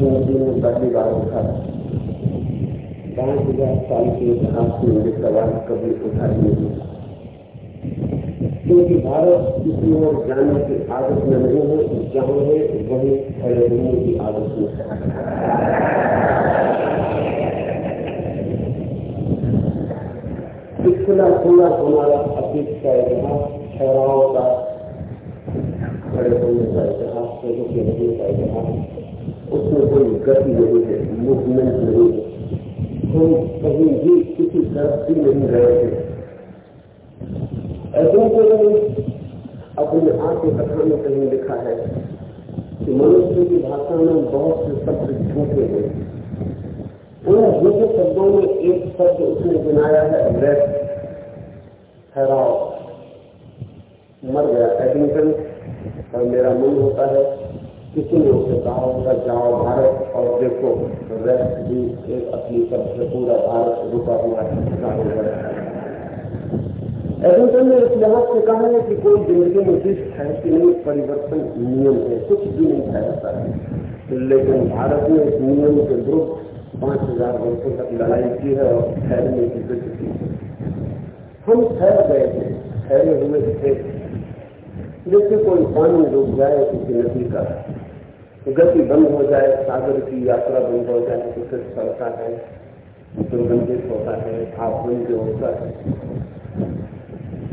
की में पहली बार उठा पाँच हज़ार साल के इतिहास में ये सवाल कभी उठा नहीं क्योंकि भारत किसी और जाने की आदत में नहीं है जहाँ है वही खड़े रहने की आदत में पिछला पूरा हमारा अतीत का इतिहास ठहराव का खड़े होने का इतिहास के रहने का इतिहास उसमें कोई गति नहीं है मूवमेंट नहीं है कोई कहीं भी किसी तरफ़ भी नहीं रहे थे ऐसे को अपने आत्म कथा में कहीं लिखा है कि मनुष्य की भाषा में बहुत से शब्द झूठे हैं उन झूठे शब्दों में एक शब्द उसने बनाया है रेस्ट ठहराव मर गया एडिंगटन और मेरा मन होता है किसी ने उसे कहा होगा जाओ भारत और देखो रेस्ट भी एक अपनी तरफ़ से पूरा भारत रुका हुआ है एडिंगटन ने इस लिहाज से कहा है कि कोई ज़िंदगी में जिस है कि नहीं, परिवर्तन नियम है, कुछ भी नहीं ठहरता है लेकिन भारत ने इस नियम के विरुद्ध पाँच हज़ार वर्षों तक लड़ाई की है और ठहरने की कोशिश की हम ठहर गए थे, ठहरे हुए थे। जैसे कोई पानी रुक जाए किसी नदी का गति बंद हो जाए, सागर की यात्रा बंद हो जाए तो फिर चलता है, दुर्गंधित होता है बन के होता है।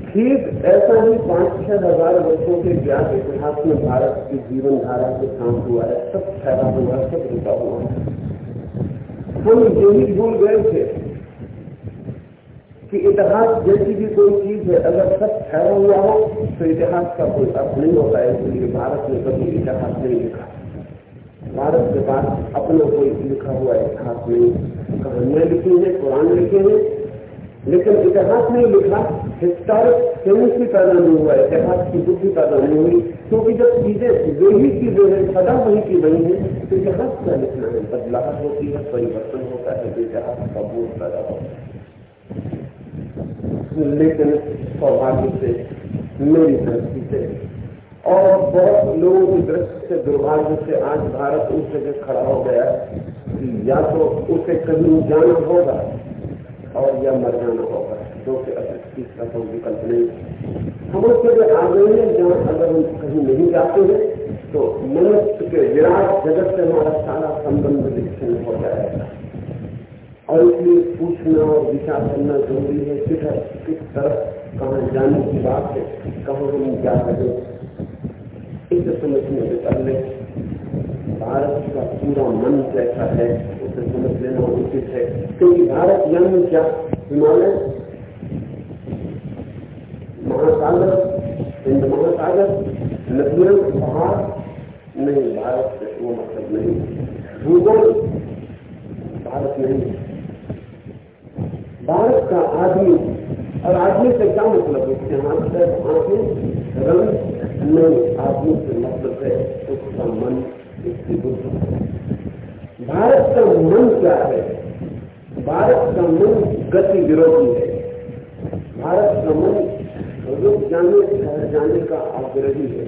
ठीक ऐसा ही पाँच छह हज़ार वर्षों के ज्ञात इतिहास में भारत की जीवन धारा के शांत हुआ है, सब फैला हुआ सब रुका हुआ है। हम यही भूल गए थे कि इतिहास जैसी भी कोई चीज़ है, अगर सब फैला हुआ हो तो इतिहास का कोई अर्थ नहीं होता है, इसलिए भारत ने कभी इतिहास नहीं लिखा। भारत के पास अपना कोई लिखा हुआ इतिहास नहीं। कहानियाँ लिखी है, कुरान लिखे हैं, लेकिन इतिहास नहीं लिखा, हिस्टोरिक सेंस भी पैदा नहीं हुआ, इतिहास की बुद्धि पैदा नहीं हुई, क्योंकि जब चीज़ें वही चीज़ें हैं, सदा वही की वही है तो इतिहास क्या लिखना है। बदलाव होती है, परिवर्तन होता है तो इतिहास का बोध पैदा होता है। लेकिन सौभाग्य से मेरी दृष्टि से और बहुत लोगों की दृष्टि से दुर्भाग्य से आज भारत उस जगह खड़ा हो गया कि या तो उसे कहीं जाना होगा और या मर जाना होगा दो के तीसरा कोई विकल्प नहीं हम उस जगह आ गए हैं जहाँ अगर हम कहीं नहीं जाते हैं तो मनुष्य के विराट जगत से हमारा सारा संबंध विच्छिन्न हो जाएगा। और इसलिए पूछना और विचार करना ज़रूरी है किस तरफ़, कहाँ जाने की बात है, कहाँ हम जा रहे इसे समझने से पहले भारत का पूरा मन कैसा है, उसे समझ लेना उचित है। क्योंकि भारत यानी क्या? हिमालय? महासागर? हिंद महासागर? नदियाँ पहाड़? नहीं, भारत से वो मतलब नहीं। भूगोल? भारत नहीं। भारत का आदमी और आदमी से क्या मतलब है यहाँ से आँखें रंग नहीं, आदमी से मतलब है उसका मन उसकी बुद्धि। भारत का मन क्या है? भारत का मन गति विरोधी है। भारत का मन रुक जाने, ठहर जाने का आग्रही है।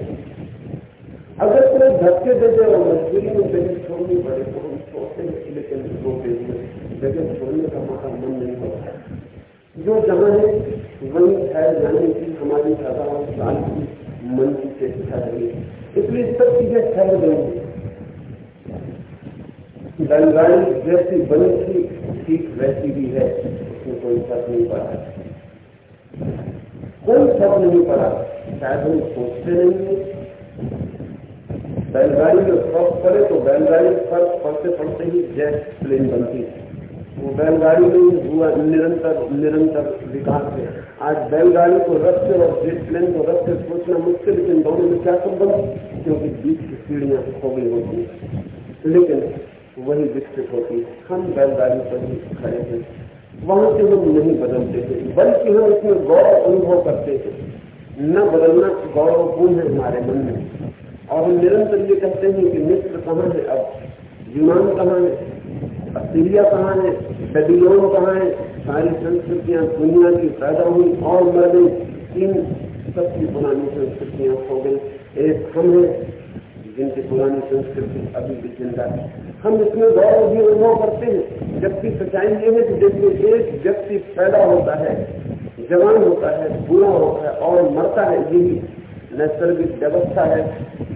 अगर कोई धक्के दे दे और मजबूरी में जगह छोड़नी पड़े तो हम छोड़ते हैं, लेकिन हुए जगह छोड़ने का हमारा मन नहीं होता। जो जगह है, वही ठहर जाने की हमारी की मन की चेष्टा रही है। इसलिए सब चीज़ें ठहर गई बैलगाड़ी जैसी बनी थी, ठीक वैसी भी है। उसमें कोई फ़र्क नहीं पड़ा। कोई फ़र्क नहीं पड़ा। शायद हम सोचते नहीं है। बैलगाड़ी में फ़र्क पड़े तो बैलगाड़ी फ़र्क पड़ते पड़ते ही जेट प्लेन बनती है वो बैलगाड़ी में हुआ निरंतर निरंतर विकास है आज बैलगाड़ी को रखते और जेट प्लेन को रखते सोचना मुश्किल, लेकिन दोनों में क्या संबंध? क्योंकि बीच की सीढ़ियाँ खो गई होती लेकिन वही विकसित होती हम बैलगाड़ी पर ही खड़े हैं। वहाँ से हम नहीं बदलते थे, बल्कि हम इसमें गौरव अनुभव करते थे। न बदलना गौरवपूर्ण है हमारे मन में। और हम निरंतर ये कहते हैं कि मित्र कहाँ है अब? विमान कहाँ है? असीरिया कहाँ है? बेबीलोन कहाँ है? सारी संस्कृतियाँ, दुनिया की पैदा हुई और मर गई तीन सबकी पुरानी संस्कृतियाँ हो गई। एक हम है, जिनकी पुरानी संस्कृति अभी भी ज़िंदा है। हम इसमें गौरव भी अनुभव करते हैं जबकि सच्चाई ये है कि देखिए एक व्यक्ति पैदा होता है, जवान होता है बुरा होता है और मरता है, यही नैसर्गिक व्यवस्था है,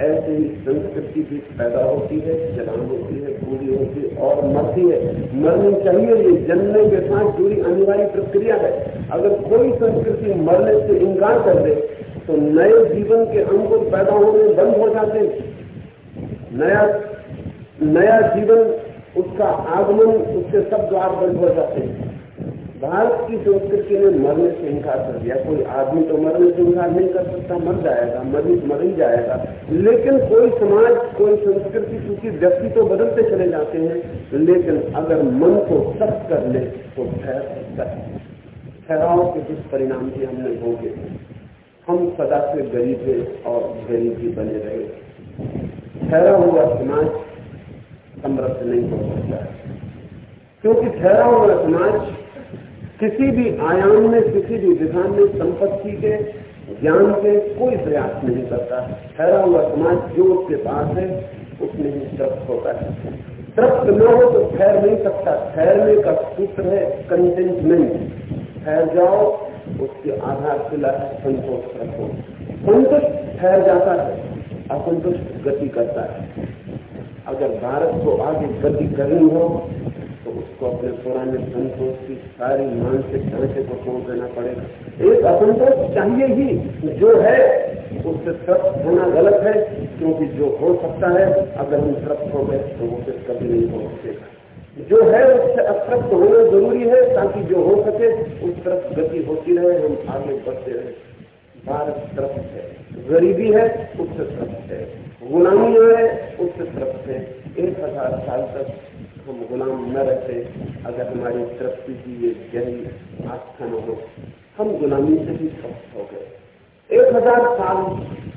ऐसे ही संस्कृति भी पैदा होती है जवान होती है पूरी होती है और मरती है। मरनी चाहिए ये जन्मने के साथ जुड़ी अनिवार्य प्रक्रिया है। अगर कोई संस्कृति मरने से इनकार कर दे तो नए जीवन के अंकुर पैदा होने बंद हो जाते हैं। नया नया जीवन, उसका आगमन, उसके सब द्वार बंद हो जाते हैं। भारत की संस्कृति ने मरने से इनकार कर दिया। कोई आदमी तो मरने से इनकार नहीं कर सकता, मर जाएगा मरीज़ मर ही जाएगा। लेकिन कोई समाज, कोई संस्कृति, क्योंकि व्यक्ति तो बदलते चले जाते हैं, लेकिन अगर मन को सख्त कर ले तो ठहराव के दुष्परिणाम भी हमने भोगे हम सदा से गरीब है और गरीब ही बने रहे। ठहरा हुआ समाज समृद्ध नहीं हो सकता। क्योंकि ठहरा हुआ समाज किसी भी आयाम में, किसी भी विधान में संपत्ति के, ज्ञान के कोई प्रयास नहीं करता। ठहरा हुआ समाज जो उसके पास है, उसमें ही तृप्त होता है। तृप्त न हो तो ठहर नहीं सकता। ठहरने का सूत्र है कंटेंटमेंट ठहर जाओ, उसके आधार शिला संतोष रखो। संतुष्ट ठहर जाता है, असंतुष्ट गति करता है। अगर भारत को आगे गति करनी हो उसको अपने पुराने संतोष की सारी मानसिक ढांचे को छोड़ देना पड़ेगा? एक असंतोष चाहिए ही। जो है, उससे तृप्त होना गलत है, क्योंकि जो हो सकता है, अगर हम तृप्त हो गए तो वो फिर कभी नहीं हो सकेगा। जो है, उससे अतृप्त होना ज़रूरी है, ताकि जो हो सके, उस तरफ़ गति होती रहे, हम आगे बढ़ते रहे। भारत तृप्त है, गरीबी है, उससे तृप्त है। गुलामी है, उससे तृप्त है। एक हज़ार साल तक हम गुलाम न रहते अगर हमारी तृप्ति की ये गहरी आस्था न हो हम गुलामी से भी स्वस्थ हो गए। एक हज़ार साल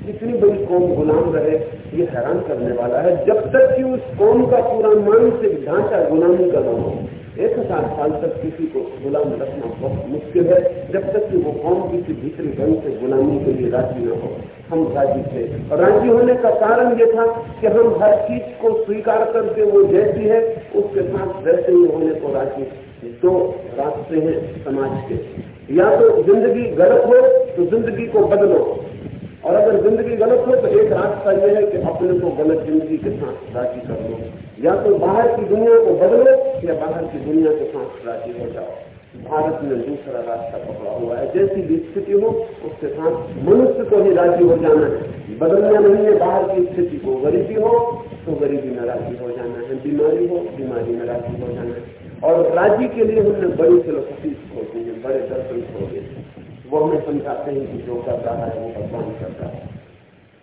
इतनी बड़ी कौम गुलाम रहे, ये हैरान करने वाला है। जब तक कि उस कौम का पूरा मानसिक ढांचा गुलामी का न हो, एक हज़ार साल तक किसी को गुलाम रखना बहुत मुश्किल है। जब तक कि वो कौम किसी भीतरी ढंग से गुलामी के लिए राज़ी न हो, हम राज़ी थे। और राज़ी होने का कारण ये था कि हम हर चीज़ को स्वीकार करके वो जैसी है, उसके साथ वैसे ही होने को राज़ी दो रास्ते हैं समाज के। या तो ज़िंदगी गलत हो तो ज़िंदगी को बदलो। और अगर ज़िंदगी गलत हो तो एक रास्ता यह है कि अपने को गलत ज़िंदगी के साथ राज़ी कर लो। या तो बाहर की दुनिया को बदलो, या बाहर की दुनिया के साथ राज़ी हो जाओ। भारत में दूसरा रास्ता पकड़ा हुआ है। जैसी भी स्थिति हो, उसके साथ मनुष्य को ही राज़ी हो जाना है। बदलना नहीं है, बाहर की स्थिति को गरीबी हो तो गरीबी में राज़ी हो जाना है। बीमारी हो, बीमारी में राज़ी हो जाना है। और राज़ी के लिए हमने बड़ी फिलोसफी खोजी है बड़े दर्शन खोजे वो हमें समझाते हैं कि जो कर रहा है, वो भगवान करता है।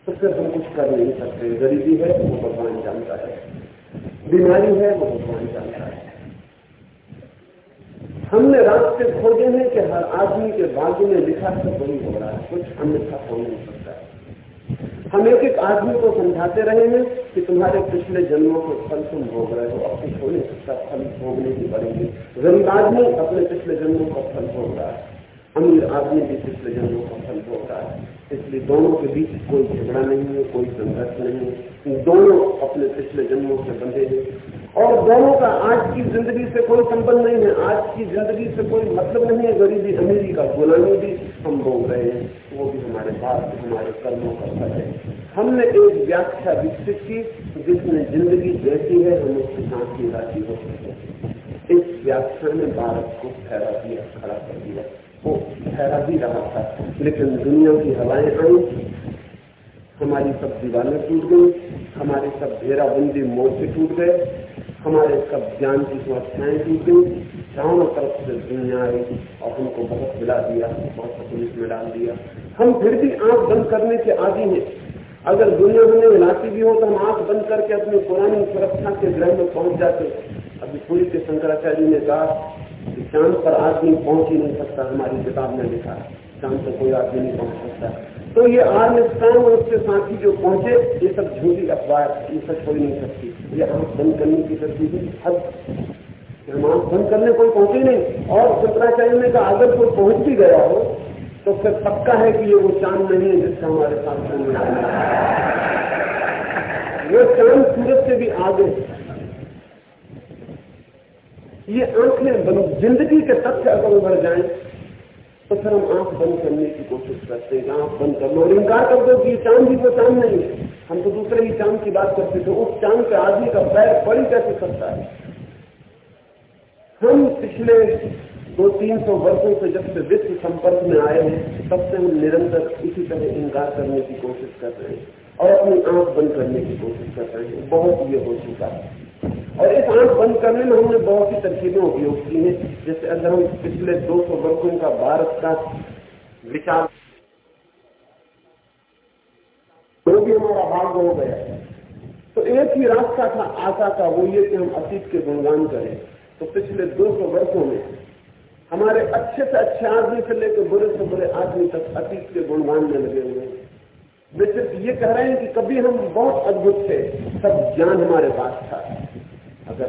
तो फिर हम कुछ कर नहीं सकते। गरीबी है, वो भगवान जानता है। बीमारी है, वो भगवान जानता है। हमने रास्ते खोजे हैं कि हर आदमी के भाग्य में लिखा सब वही हो रहा है। कुछ अन्यथा हो नहीं सकता है। हम एक एक आदमी को समझाते रहे हैं कि तुम्हारे पिछले जन्मों के फल तुम भोग रहे हो हो नहीं सकता, फल भोगने की पड़ेगी गरीब आदमी अपने पिछले जन्मों का फल भोग रहा है। अमीर आदमी भी पिछले जन्मों का फल भोग रहा है। इसलिए दोनों के बीच कोई झगड़ा नहीं है, कोई संघर्ष नहीं है। दोनों अपने पिछले जन्मों से बंधे हैं। और दोनों का आज की ज़िंदगी से कोई संबंध नहीं है। आज की ज़िंदगी से कोई मतलब नहीं है। गरीबी अमीरी का गुलामी भी हम भोग रहे हैं। वो भी हमारे पास, हमारे कर्मों का फल है। हमने एक व्याख्या विकसित की जिसमें ज़िंदगी जैसी है, हम उसके साथ ही राज़ी हो। सकते इस व्याख्या ने भारत को ठहरा दिया, खड़ा कर दिया। वो ठहरा भी रहा था, लेकिन दुनिया की हवाएँ आई। हमारी सब दीवारें टूट गई। हमारे सब घेराबंदी मोर्चे टूट गए। हमारे सब ज्ञान की समस्याएँ टूट गई चारों तरफ़ से दुनिया आई और हमको बहुत मिला दिया, बहुत पुलिस में डाल दिया। हम फिर भी आँख बंद करने के आदि हैं। अगर दुनिया हमें हिलाती भी हो तो हम आँख बंद करके अपनी पुरानी सुरक्षा के ग्रह में पहुँच जाते। अभी पूरी के शंकराचार्य ने कहा कि चाँद पर आदमी पहुँच ही नहीं सकता, हमारी किताब में लिखा। चाँद पर कोई आदमी नहीं पहुँच सकता। तो ये स्थान और उसके साथी जो पहुँचे, ये सब झूठी अखबार, ये सब हो नहीं सकती। ये आँख बंद करने की तरफ़ हद हम आँख बंद करने कोई पहुँचे नहीं, और शंकराचार्य ने कहा अगर कोई पहुँच भी गया हो तो फिर पक्का है कि ये वो चाँद नहीं है जिसका हमारे साथ वो चाँद सूरज से भी आगे ये आँखें ज़िंदगी के तथ्य अगर उभर जाए तो फिर हम आँख बंद करने की कोशिश करते हैं, आँख बंद करना। और इनकार कर दो कि चाँद ही वो चाँद नहीं है। हम तो दूसरे ही चाँद की बात करते थे। उस चाँद के आदमी का पैर पड़ी कैसे सकता है। हम पिछले दो तीन सौ वर्षों से जब से विश्व संपर्क में आए हैं, तब से हम निरंतर इसी तरह इनकार करने की कोशिश कर रहे हैं और अपनी आँख बंद करने की कोशिश कर रहे हैं। बहुत ये हो चुका है। और इस आँख बंद करने में हमने बहुत सी तरकीबें उपयोग की हैं जैसे अगर हम पिछले 200 वर्षों का भारत का विचार वो भी हमारा भाग हो गया। तो एक ही रास्ता था आशा का, वो ये कि हम अतीत के गुणगान करें। तो पिछले 200 वर्षों में हमारे अच्छे से अच्छे आदमी से लेकर बुरे से बुरे आदमी तक अतीत के गुणगान में लगे हुए हैं। वे सिर्फ़ ये कह रहे हैं कि कभी हम बहुत अद्भुत थे, सब ज्ञान हमारे पास था। अगर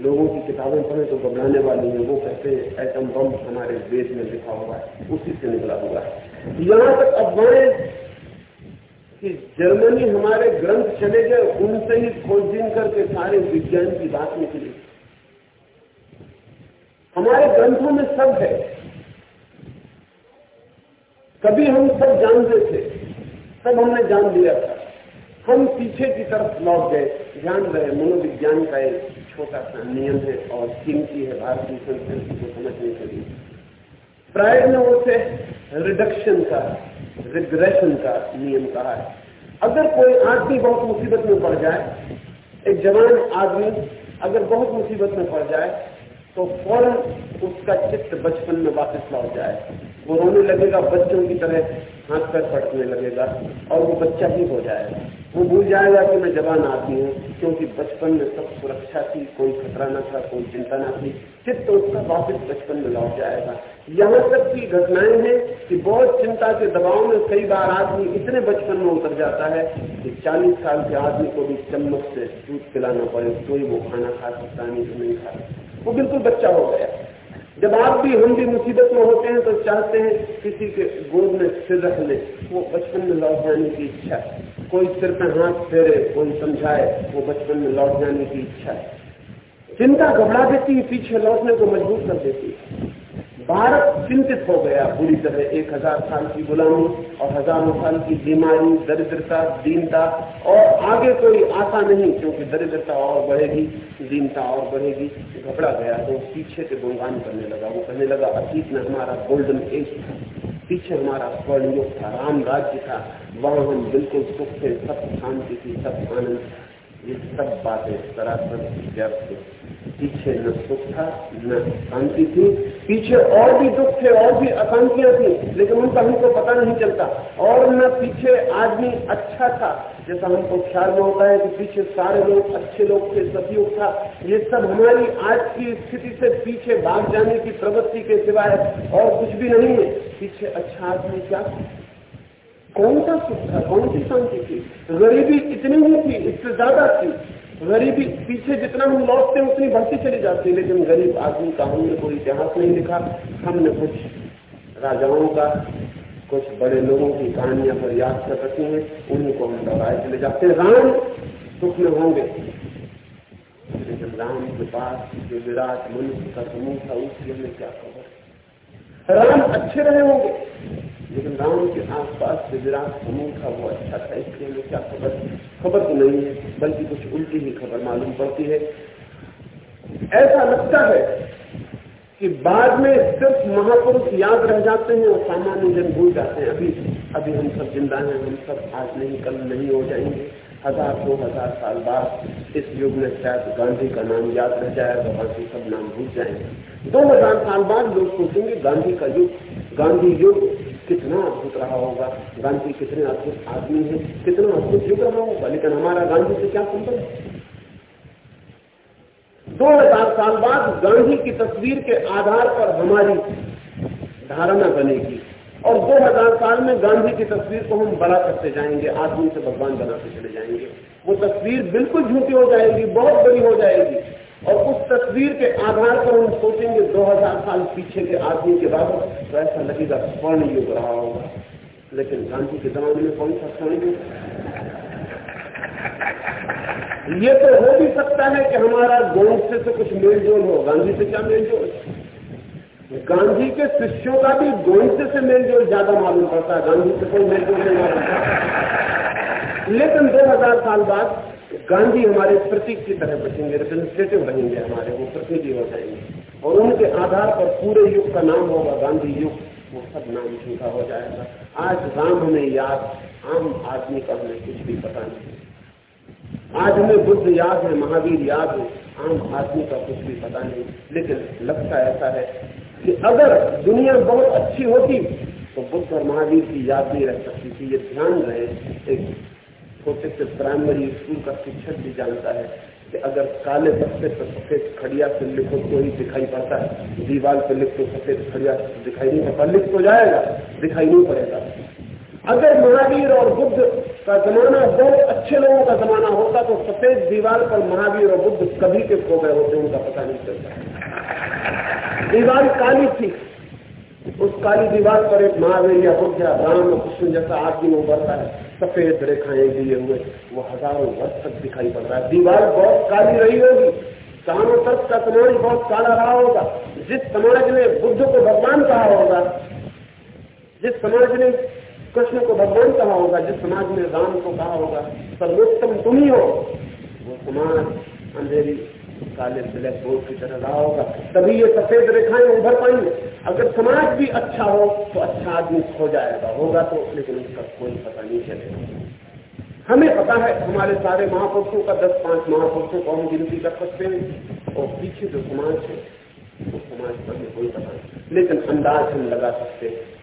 लोगों की किताबें पढ़े तो घबराने वाली है। वो कहते हैं एटम बम हमारे वेद में लिखा हुआ है, उसी से निकला हुआ है। यहाँ तक अफवाहें कि जर्मनी हमारे ग्रंथ चले गए, उनसे ही खोजबीन करके सारे विज्ञान की बात निकली। हमारे ग्रंथों में सब है। कभी हम सब जानते थे, सब हमने जान लिया था। हम पीछे की तरफ़ लौट गए। ध्यान रहे, मनोविज्ञान का एक छोटा सा नियम है और कीमती है भारतीय संस्कृति को समझने के लिए। प्राय ने उसे रिडक्शन का रिग्रेशन का नियम कहा है। अगर कोई आदमी बहुत मुसीबत में पड़ जाए, एक जवान आदमी अगर बहुत मुसीबत में पड़ जाए तो फ़ौरन उसका चित्त बचपन में वापस लौट जाए। वो रोने लगेगा, बच्चों की तरह हाथ पैर पटने लगेगा और वो बच्चा ही हो जाएगा। वो भूल जाएगा कि मैं जवान आती हूँ, क्योंकि बचपन में सब सुरक्षा थी, कोई खतरा न था, कोई चिंता न थी। चित्त उसका वापस बचपन में लौट जाएगा। यहाँ तक की घटनाएँ हैं कि बहुत चिंता के दबाव में कई बार आदमी इतने बचपन में उतर जाता है कि 40 साल के आदमी को भी चम्मच से दूध पिलाना पड़े तो ही वो खाना खा सकता नहीं तो नहीं खा सकता। वो बिल्कुल बच्चा हो गया। जब आप भी हम भी मुसीबत में होते हैं तो चाहते हैं किसी के गोद में सिर रख ले। वो बचपन में लौट जाने की इच्छा है। कोई सिर पर हाथ फेरे, कोई समझाए, वो बचपन में लौट जाने की इच्छा है। चिंता घबरा देती है, पीछे लौटने को मजबूर कर देती है। भारत चिंतित हो गया बुरी तरह एक हज़ार साल की गुलामी और हज़ारों साल की बीमारी, दरिद्रता, दीनता और आगे कोई आशा नहीं, क्योंकि दरिद्रता और बढ़ेगी, दीनता और बढ़ेगी, घबरा गया तो पीछे से गुणगान करने लगा, वो कहने लगा, अतीत में हमारा गोल्डन एज था, पीछे हमारा स्वर्ण था, राम राज्य था वहाँ हम बिल्कुल सुख थे सब शांति थी, सब आनंद ये सब बातें सरासर व्यर्थ पीछे न सुख था न शांति थी, पीछे और भी दुख थे, और भी अशांतियाँ थी, लेकिन उनका हमको पता नहीं चलता। और न पीछे आदमी अच्छा था, जैसा हमको ख्याल में होता है कि पीछे सारे लोग अच्छे लोग थे, सतयुग था। ये सब हमारी आज की स्थिति से पीछे भाग जाने की प्रवृत्ति के सिवाय और कुछ भी नहीं है। पीछे अच्छा आदमी क्या? कौन सा सुख था कौन सी शांति थी? गरीबी इतनी ही थी, इससे ज़्यादा थी। गरीबी पीछे जितना हम लौटते, उतनी बढ़ती चली जाती है लेकिन गरीब आदमी का हमने कोई इतिहास नहीं लिखा। हमने कुछ राजाओं का, कुछ बड़े लोगों की कहानियाँ पर याद कर रखी हैं, उन्हीं को हम दोहराए चले जाते हैं। राम सुख में होंगे। लेकिन राम के पास जो विराट मनुष्य का समूह था, उसके लिए क्या खबर? राम अच्छे रहे होंगे। लेकिन राम के आसपास से विराट समूह था वो अच्छा था, इसलिए हमें क्या खबर? खबर तो नहीं है, बल्कि कुछ उल्टी ही खबर मालूम पड़ती है। ऐसा लगता है कि बाद में सिर्फ़ महापुरुष याद रह जाते हैं और सामान्य जन भूल जाते हैं। अभी अभी हम सब ज़िंदा हैं, हम सब आज नहीं, कल नहीं हो जाएँगे। हज़ार दो हज़ार साल बाद इस युग में शायद गांधी का नाम याद रह जाएगा बाकी सब नाम भूल जाएँगे। दो हज़ार साल बाद लोग सोचेंगे गांधी का युग, गांधी युग कितना अद्भुत रहा होगा। गांधी कितने अद्भुत आदमी है, कितना अद्भुत युग रहा होगा, लेकिन हमारा गांधी से क्या संबंध है? दो हज़ार साल बाद गांधी की तस्वीर के आधार पर हमारी धारणा बनेगी। और 2000 साल में गांधी की तस्वीर को हम बड़ा करते जाएँगे, आदमी से भगवान बनाते चले जाएँगे। वो तस्वीर बिल्कुल झूठी हो जाएगी, बहुत बड़ी हो जाएगी। और उस तस्वीर के आधार पर हम सोचेंगे 2000 साल पीछे के आदमी के बाद तो ऐसा लगेगा स्वर्ण युग रहा होगा। लेकिन गांधी के जमाने में कौन सा स्वर्ण युग ये तो हो भी सकता है कि हमारा गोंड से तो कुछ मेलजोल हो, गांधी से क्या मेलजोल? गांधी के शिष्यों का भी गोंड से मेलजोल ज़्यादा मालूम पड़ता है। गांधी से कोई मेलजोल नहीं मालूम पड़ता। लेकिन 2000 साल बाद गांधी हमारे प्रतीक की तरह बचेंगे रिप्रेजेंटेटिव रहेंगे हमारे, वो प्रतिनिधि हो जाएँगे। और उनके आधार पर पूरे युग का नाम होगा गांधी युग, वो सब नाम झूठा हो जाएगा। आज राम हमें याद, आम आदमी का हमें कुछ भी पता नहीं। आज हमें बुद्ध याद है, महावीर याद है, आम आदमी का कुछ भी पता नहीं। लेकिन लगता ऐसा है कि अगर दुनिया बहुत अच्छी होती तो बुद्ध और महावीर की याद नहीं रह सकती थी। ये ध्यान रहे, एक छोटे से प्राइमरी स्कूल का शिक्षक भी जानता है कि अगर काले बक्से पर सफ़ेद खड़िया से लिखो तो ही दिखाई पड़ता है। दीवार पर लिखो सफ़ेद खड़िया दिखाई नहीं पड़ता। लिख तो जाएगा, दिखाई नहीं पड़ेगा। अगर महावीर और बुद्ध का जमाना बहुत अच्छे लोगों का जमाना होता तो सफ़ेद दीवार पर महावीर और बुद्ध कभी के खो गए होते, उनका पता नहीं चलता। दीवार काली थी। उस काली दीवार पर एक महावीर या बुद्ध या राम कृष्ण जैसा आदमी उभरता है। सफ़ेद रेखाएँ दिए हुए वो हज़ारों वर्ष तक दिखाई पड़ रहा है। दीवार बहुत काली रही होगी। चारों तरफ़ का समाज बहुत काला रहा होगा। जिस समाज ने बुद्ध को भगवान कहा होगा, जिस समाज ने कृष्ण को भगवान कहा होगा, जिस समाज ने राम को कहा होगा, सर्वोत्तम तुम ही हो, वो समाज अंधेरी काले ब्लैक बोर्ड की तरह रहा होगा। तभी ये सफ़ेद रेखाएँ उभर पाएँगे। अगर समाज भी अच्छा हो तो अच्छा आदमी खो जाएगा। होगा तो लेकिन उसका कोई पता नहीं चलेगा। हमें पता है, हमारे सारे महापुरुषों का दस, पाँच महापुरुषों को हम गिनती कर सकते हैं। और पीछे जो समाज है, वो तो समाज पर भी कोई पता नहीं। लेकिन अंदाज हम लगा सकते हैं।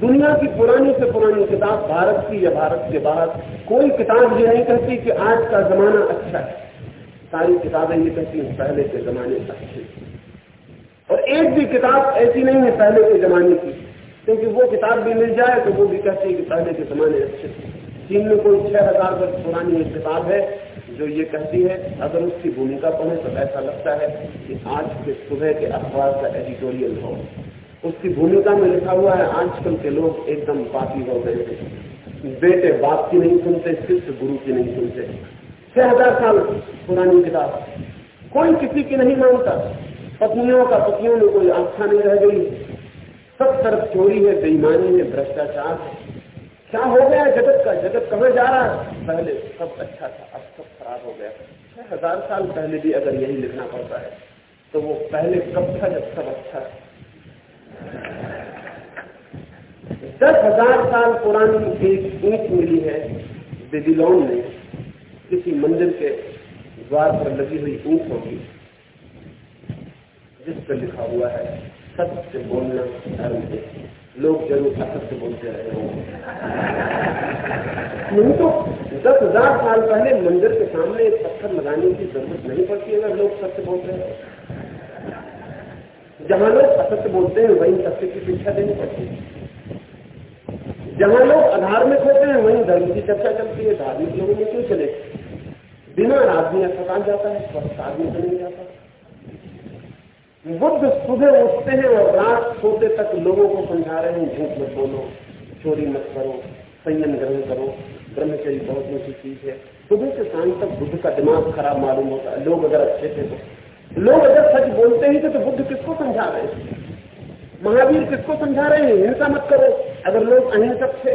दुनिया की पुरानी से पुरानी किताब, भारत की या भारत के बाहर कोई किताब ये नहीं कहती कि आज का जमाना अच्छा है। सारी किताबें ये कहती हैं, पहले के जमाने अच्छे और एक भी किताब ऐसी नहीं है पहले के जमाने की। क्योंकि वो किताब भी मिल जाए तो वो भी कहते हैं कि पहले के जमाने अच्छे थे। चीन में कोई छह हज़ार वर्ष पुरानी एक किताब है जो ये कहती है, अगर उसकी भूमिका पढ़े तो ऐसा लगता है कि आज के सुबह के अखबार का एडिटोरियल हो। उसकी भूमिका में लिखा हुआ है, आजकल के लोग एकदम पापी हो गए हैं। बेटे बाप की नहीं सुनते शिष्य गुरु की नहीं सुनते। छह हज़ार साल पुरानी किताब। कोई किसी की नहीं मानता। पत्नियों का पतियों में कोई आस्था नहीं रह गई। सब तरफ़ चोरी है, बेईमानी है, भ्रष्टाचार है। क्या हो गया जगत का? जगत कहा जा रहा है? पहले सब अच्छा था, अब सब खराब हो गया। छह हज़ार साल पहले भी अगर यही लिखना पड़ता है तो वो पहले कब था जब सब अच्छा था दस हज़ार साल पुरानी एक ईट मिली है बेबीलोन में। किसी मंदिर के द्वार पर लगी हुई ऊँट होगी, जिस पर लिखा हुआ है, सत्य बोलना धर्म है। लोग ज़रूर असत्य बोलते रहे होंगे। तो दस हज़ार साल पहले मंदिर के सामने एक पत्थर लगाने की ज़रूरत नहीं पड़ती अगर लोग सत्य बोलते हैं। जहाँ लोग असत्य बोलते हैं, वहीं सत्य की शिक्षा देनी पड़ती है। जहाँ लोग अधार्मिक होते हैं, वहीं धर्म की चर्चा चलती है, धार्मिक लोगों में क्यों चले? बिना आदमी अस्पताल जाता है स्वस्थ आदमी तो नहीं जाता बुद्ध सुबह उठते हैं और रात सोते तक लोगों को समझा रहे हैं, झूठ मत बोलो, चोरी मत करो, संयम ग्रहण करो, ब्रह्मचर्य बहुत ऊँची चीज़ है। सुबह से शाम तक बुद्ध का दिमाग खराब मालूम होता है, लोग अगर अच्छे थे तो। लोग अगर सच बोलते ही थे तो बुद्ध किसको समझा रहे हैं महावीर किसको समझा रहे हैं? हिंसा मत करो। अगर लोग अहिंसक थे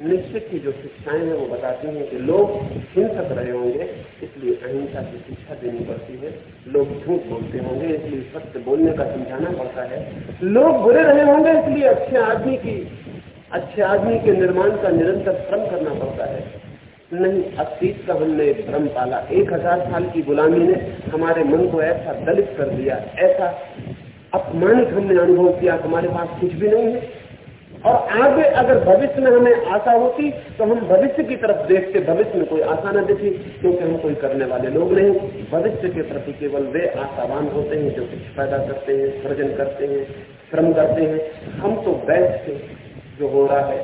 निश्चित की जो शिक्षाएँ हैं, वो बताती हैं कि लोग हिंसक रहे होंगे, इसलिए अहिंसा की शिक्षा देनी पड़ती है। लोग झूठ बोलते होंगे, इसलिए सत्य बोलने का समझाना पड़ता है। लोग बुरे रहे होंगे, इसलिए अच्छे आदमी की, अच्छे आदमी के निर्माण का निरंतर श्रम करना पड़ता है। नहीं अतीत का हमने भ्रम पाला। एक हज़ार साल की गुलामी ने हमारे मन को ऐसा दलित कर दिया, ऐसा अपमानित हमने अनुभव किया हमारे पास कुछ भी नहीं है। और आगे अगर भविष्य में हमें आशा होती तो हम भविष्य की तरफ़ देखते, भविष्य में कोई आशा न देखी, क्योंकि हम कोई करने वाले लोग नहीं। भविष्य के प्रति केवल वे आशावान होते हैं, जो कुछ पैदा करते हैं, सृजन करते हैं, श्रम करते हैं। हम तो बैठ के जो हो रहा है,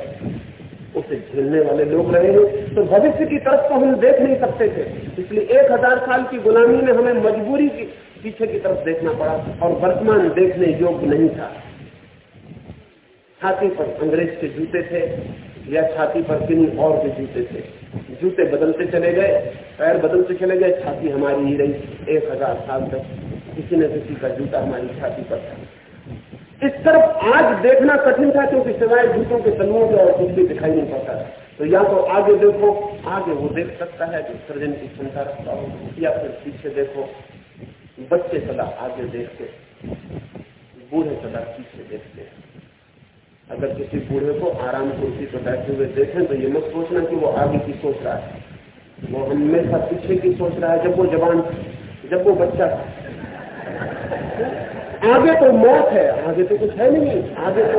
उसे झेलने वाले लोग रहे हैं। तो भविष्य की तरफ़ तो हम देख नहीं सकते थे। इसलिए एक हज़ार साल की गुलामी में हमें मजबूरी की पीछे की तरफ़ देखना पड़ा, और वर्तमान देखने योग्य नहीं था। छाती पर अंग्रेज़ के जूते थे या छाती पर किन्हीं और के जूते थे। जूते बदलते चले गए, पैर बदलते चले गए, छाती हमारी ही रही एक हज़ार साल तक। किसी न किसी का जूता हमारी छाती पर था। इस तरफ़ आज देखना कठिन था क्योंकि सिवाय जूतों के तलुओं के और कुछ भी दिखाई नहीं पड़ता तो या तो आगे देखो, आगे वो देख सकता है जो सर्जन की क्षमता रखता हो, या फिर पीछे देखो, बच्चे सदा आगे देखते, बूढ़े सदा पीछे देखते हैं। अगर किसी बूढ़े को आराम कुर्सी पर बैठे हुए देखें तो ये मत सोचना कि वो आगे की सोच रहा है। वो हमेशा पीछे की सोच रहा है, जब वो जवान जब वो बच्चा आगे तो मौत है, आगे तो कुछ है नहीं, आगे तो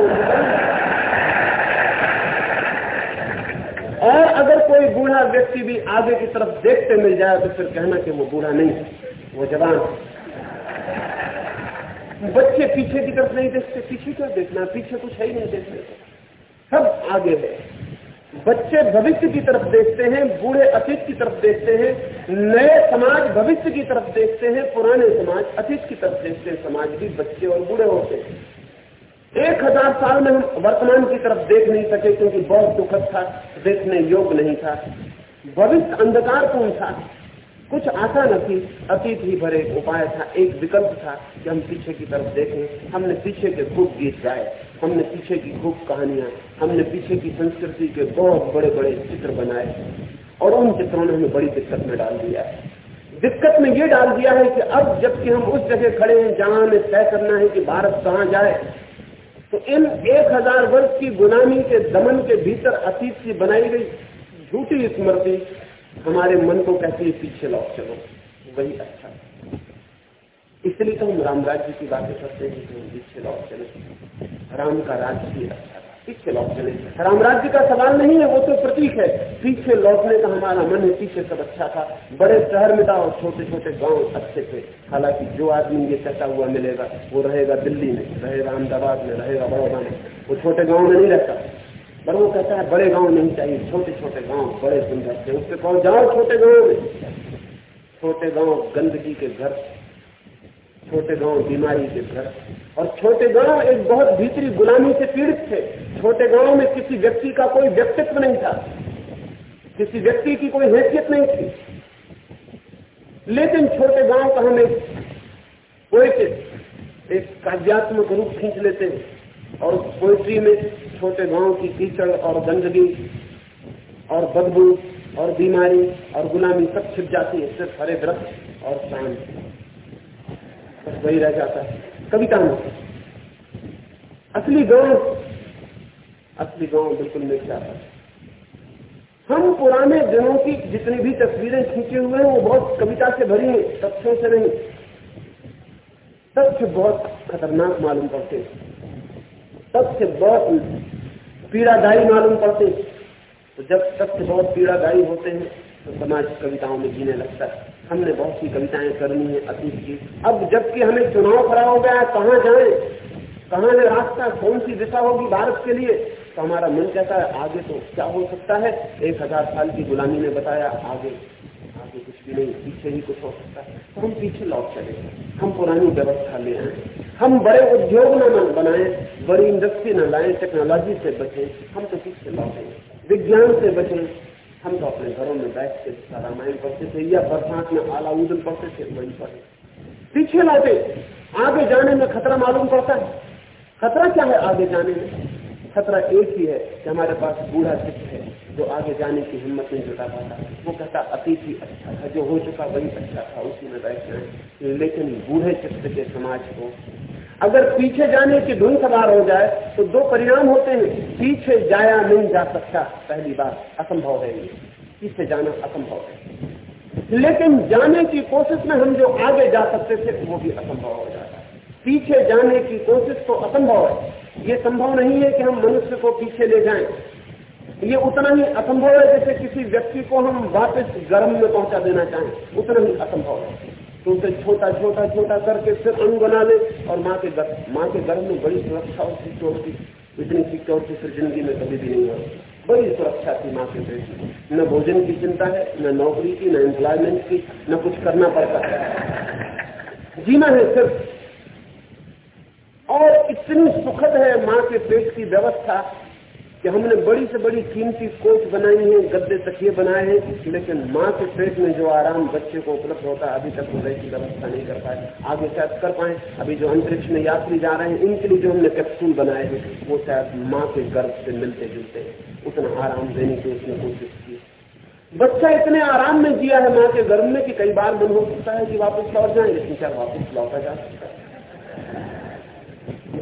और अगर कोई बूढ़ा व्यक्ति भी आगे की तरफ़ देखते मिल जाए तो फिर कहना कि वो बूढ़ा नहीं वो जवान बच्चे पीछे की तरफ़ नहीं देखते, पीछे क्यों देखना पीछे कुछ है ही नहीं देखने को। सब आगे है। बच्चे भविष्य की तरफ़ देखते हैं, बूढ़े अतीत की तरफ़ देखते हैं, नए समाज भविष्य की तरफ़ देखते हैं, पुराने समाज अतीत की तरफ़ देखते हैं। समाज भी बच्चे और बूढ़े होते हैं। एक हज़ार साल में हम वर्तमान की तरफ़ देख नहीं सके, क्योंकि बहुत दुखद था, देखने योग्य नहीं था। भविष्य अंधकारपूर्ण था। कुछ आशा न थी अतीत ही भरे उपाय था, एक विकल्प था कि हम पीछे की तरफ़ देखें। हमने पीछे के खूब गीत गाए, हमने पीछे की खूब कहानियाँ, हमने पीछे की संस्कृति के बहुत बड़े बड़े चित्र बनाए और उन चित्रों ने हमें बड़ी दिक्कत में डाल दिया है। दिक्कत में ये डाल दिया है कि अब जबकि हम उस जगह खड़े हैं जहाँ हमें तय करना है कि भारत कहाँ जाए तो इन एक हज़ार वर्ष की गुलामी के दमन के भीतर अतीत की बनाई गई झूठी स्मृति हमारे मन को कहती है, पीछे लौट चलो, वही अच्छा इसलिए तो हम राम राज्य की बातें करते हैं, कि हम पीछे लौट चले। राम का राज्य भी अच्छा पीछे लौट चले। राम राज्य का सवाल नहीं है, वो तो प्रतीक है। पीछे लौटने का हमारा मन है, पीछे सब अच्छा था। बड़े शहर में था और छोटे छोटे गाँव अच्छे थे। हालाँकि जो आदमी ये कहता हुआ मिलेगा, वो रहेगा दिल्ली में, रहेगा अहमदाबाद में, रहेगा बड़ौदा में। वो छोटे गाँव में नहीं रहता। पर वो कहता है, बड़े गाँव नहीं चाहिए छोटे छोटे गाँव, बड़े सुंदर थे उससे कहो जाओ, छोटे गाँव में। छोटे गाँव गंदगी के घर, छोटे गाँव बीमारी के घर। और छोटे गाँव एक बहुत भीतरी गुलामी से पीड़ित थे। छोटे गाँव में किसी व्यक्ति का कोई व्यक्तित्व नहीं था। किसी व्यक्ति की कोई हैसियत नहीं थी। लेकिन छोटे गाँव का हम एक पोएटिक एक काव्यात्मक रूप खींच लेते हैं। और उस पोएट्री में छोटे गाँव की कीचड़ और गंदगी और बदबू और बीमारी और गुलामी सब छिप जाती है, सिर्फ़ हरे वृक्ष और शांत बस वही रह जाता है। कविता में। असली गाँव असली गाँव बिल्कुल मिट जाता है। हम पुराने दिनों की जितनी भी तस्वीरें खींचे हुए हैं, वो बहुत कविता से भरी है, तथ्यों से नहीं। तथ्य बहुत खतरनाक मालूम पड़ते हैं। तथ्य बहुत पीड़ादायी मालूम पड़ते तो जब तथ्य बहुत पीड़ादायी होते हैं तो समाज कविताओं में जीने लगता है। हमने बहुत सी कविताएँ करनी है, अतीत की। अब जबकि हमें चुनाव खड़ा हो गया कहाँ जाए? कहाँ है रास्ता, कौन सी दिशा होगी भारत के लिए? तो हमारा मन कहता है, आगे तो क्या हो सकता है? एक हज़ार साल की गुलामी ने बताया, आगे आगे कुछ भी नहीं, पीछे ही कुछ हो सकता है। तो हम पीछे लौट चले हम पुरानी व्यवस्था ले आए हम बड़े उद्योग न बनाए, बड़ी इंडस्ट्री न लाए टेक्नोलॉजी से बचे, हम तो पीछे लौटे विज्ञान से बचे, हम तो अपने घरों में बैठ के रामायण पढ़ते थे, या बरसात में आला उदन पढ़ते थे, वही पढ़े पीछे लौटे आगे जाने में खतरा मालूम पड़ता है। खतरा क्या है आगे जाने में? खतरा एक ही है कि हमारे पास बूढ़ा चित्त है, जो आगे जाने की हिम्मत नहीं जुटा पाता। वो कहता, अतीत ही अच्छा था, जो हो चुका वही अच्छा था, उसी में बैठ जाए। लेकिन बूढ़े चित्त के समाज को अगर पीछे जाने की धुन सवार हो जाए तो दो परिणाम होते हैं। पीछे जाया नहीं जा सकता, पहली बात असंभव है ये। पीछे जाना असंभव है। लेकिन जाने की कोशिश में हम जो आगे जा सकते थे, वो भी असंभव हो जाता है। पीछे जाने की कोशिश तो असंभव है। ये संभव नहीं है कि हम मनुष्य को पीछे ले जाएँ। ये उतना ही असंभव है जैसे किसी व्यक्ति को हम वापस गर्म में पहुँचा देना चाहें। उतना ही असंभव है। तो उसे छोटा छोटा छोटा करके फिर अणु बना ले और माँ के घर माँ के गर्भ में बड़ी सुरक्षा और सिक्योरिटी। इतनी सिक्योरिटी फिर ज़िंदगी में कभी भी नहीं हो बड़ी सुरक्षा थी माँ के पेट में। न भोजन की चिंता है, न नौकरी की, न एम्प्लॉयमेंट की, न कुछ करना पड़ता है। जीना है सिर्फ़। और इतनी सुखद है माँ के पेट की व्यवस्था। कि हमने बड़ी से बड़ी कीमती कोच बनाई है, गद्दे तकिए बनाए हैं, लेकिन माँ के पेट में जो आराम बच्चे को उपलब्ध होता है, अभी तक वो वैसी व्यवस्था नहीं कर पाए। आगे शायद कर पाए। अभी जो अंतरिक्ष में यात्री जा रहे हैं, इनके लिए जो हमने कैप्सूल बनाए हैं, वो शायद माँ के गर्भ से मिलते जुलते उतना आराम देने की उसने कोशिश की। बच्चा इतने आराम में जिया है माँ के गर्भ में कि कई बार मन हो सकता है कि वापस लौट जाए, लेकिन क्या वापस लौटा जा सकता है?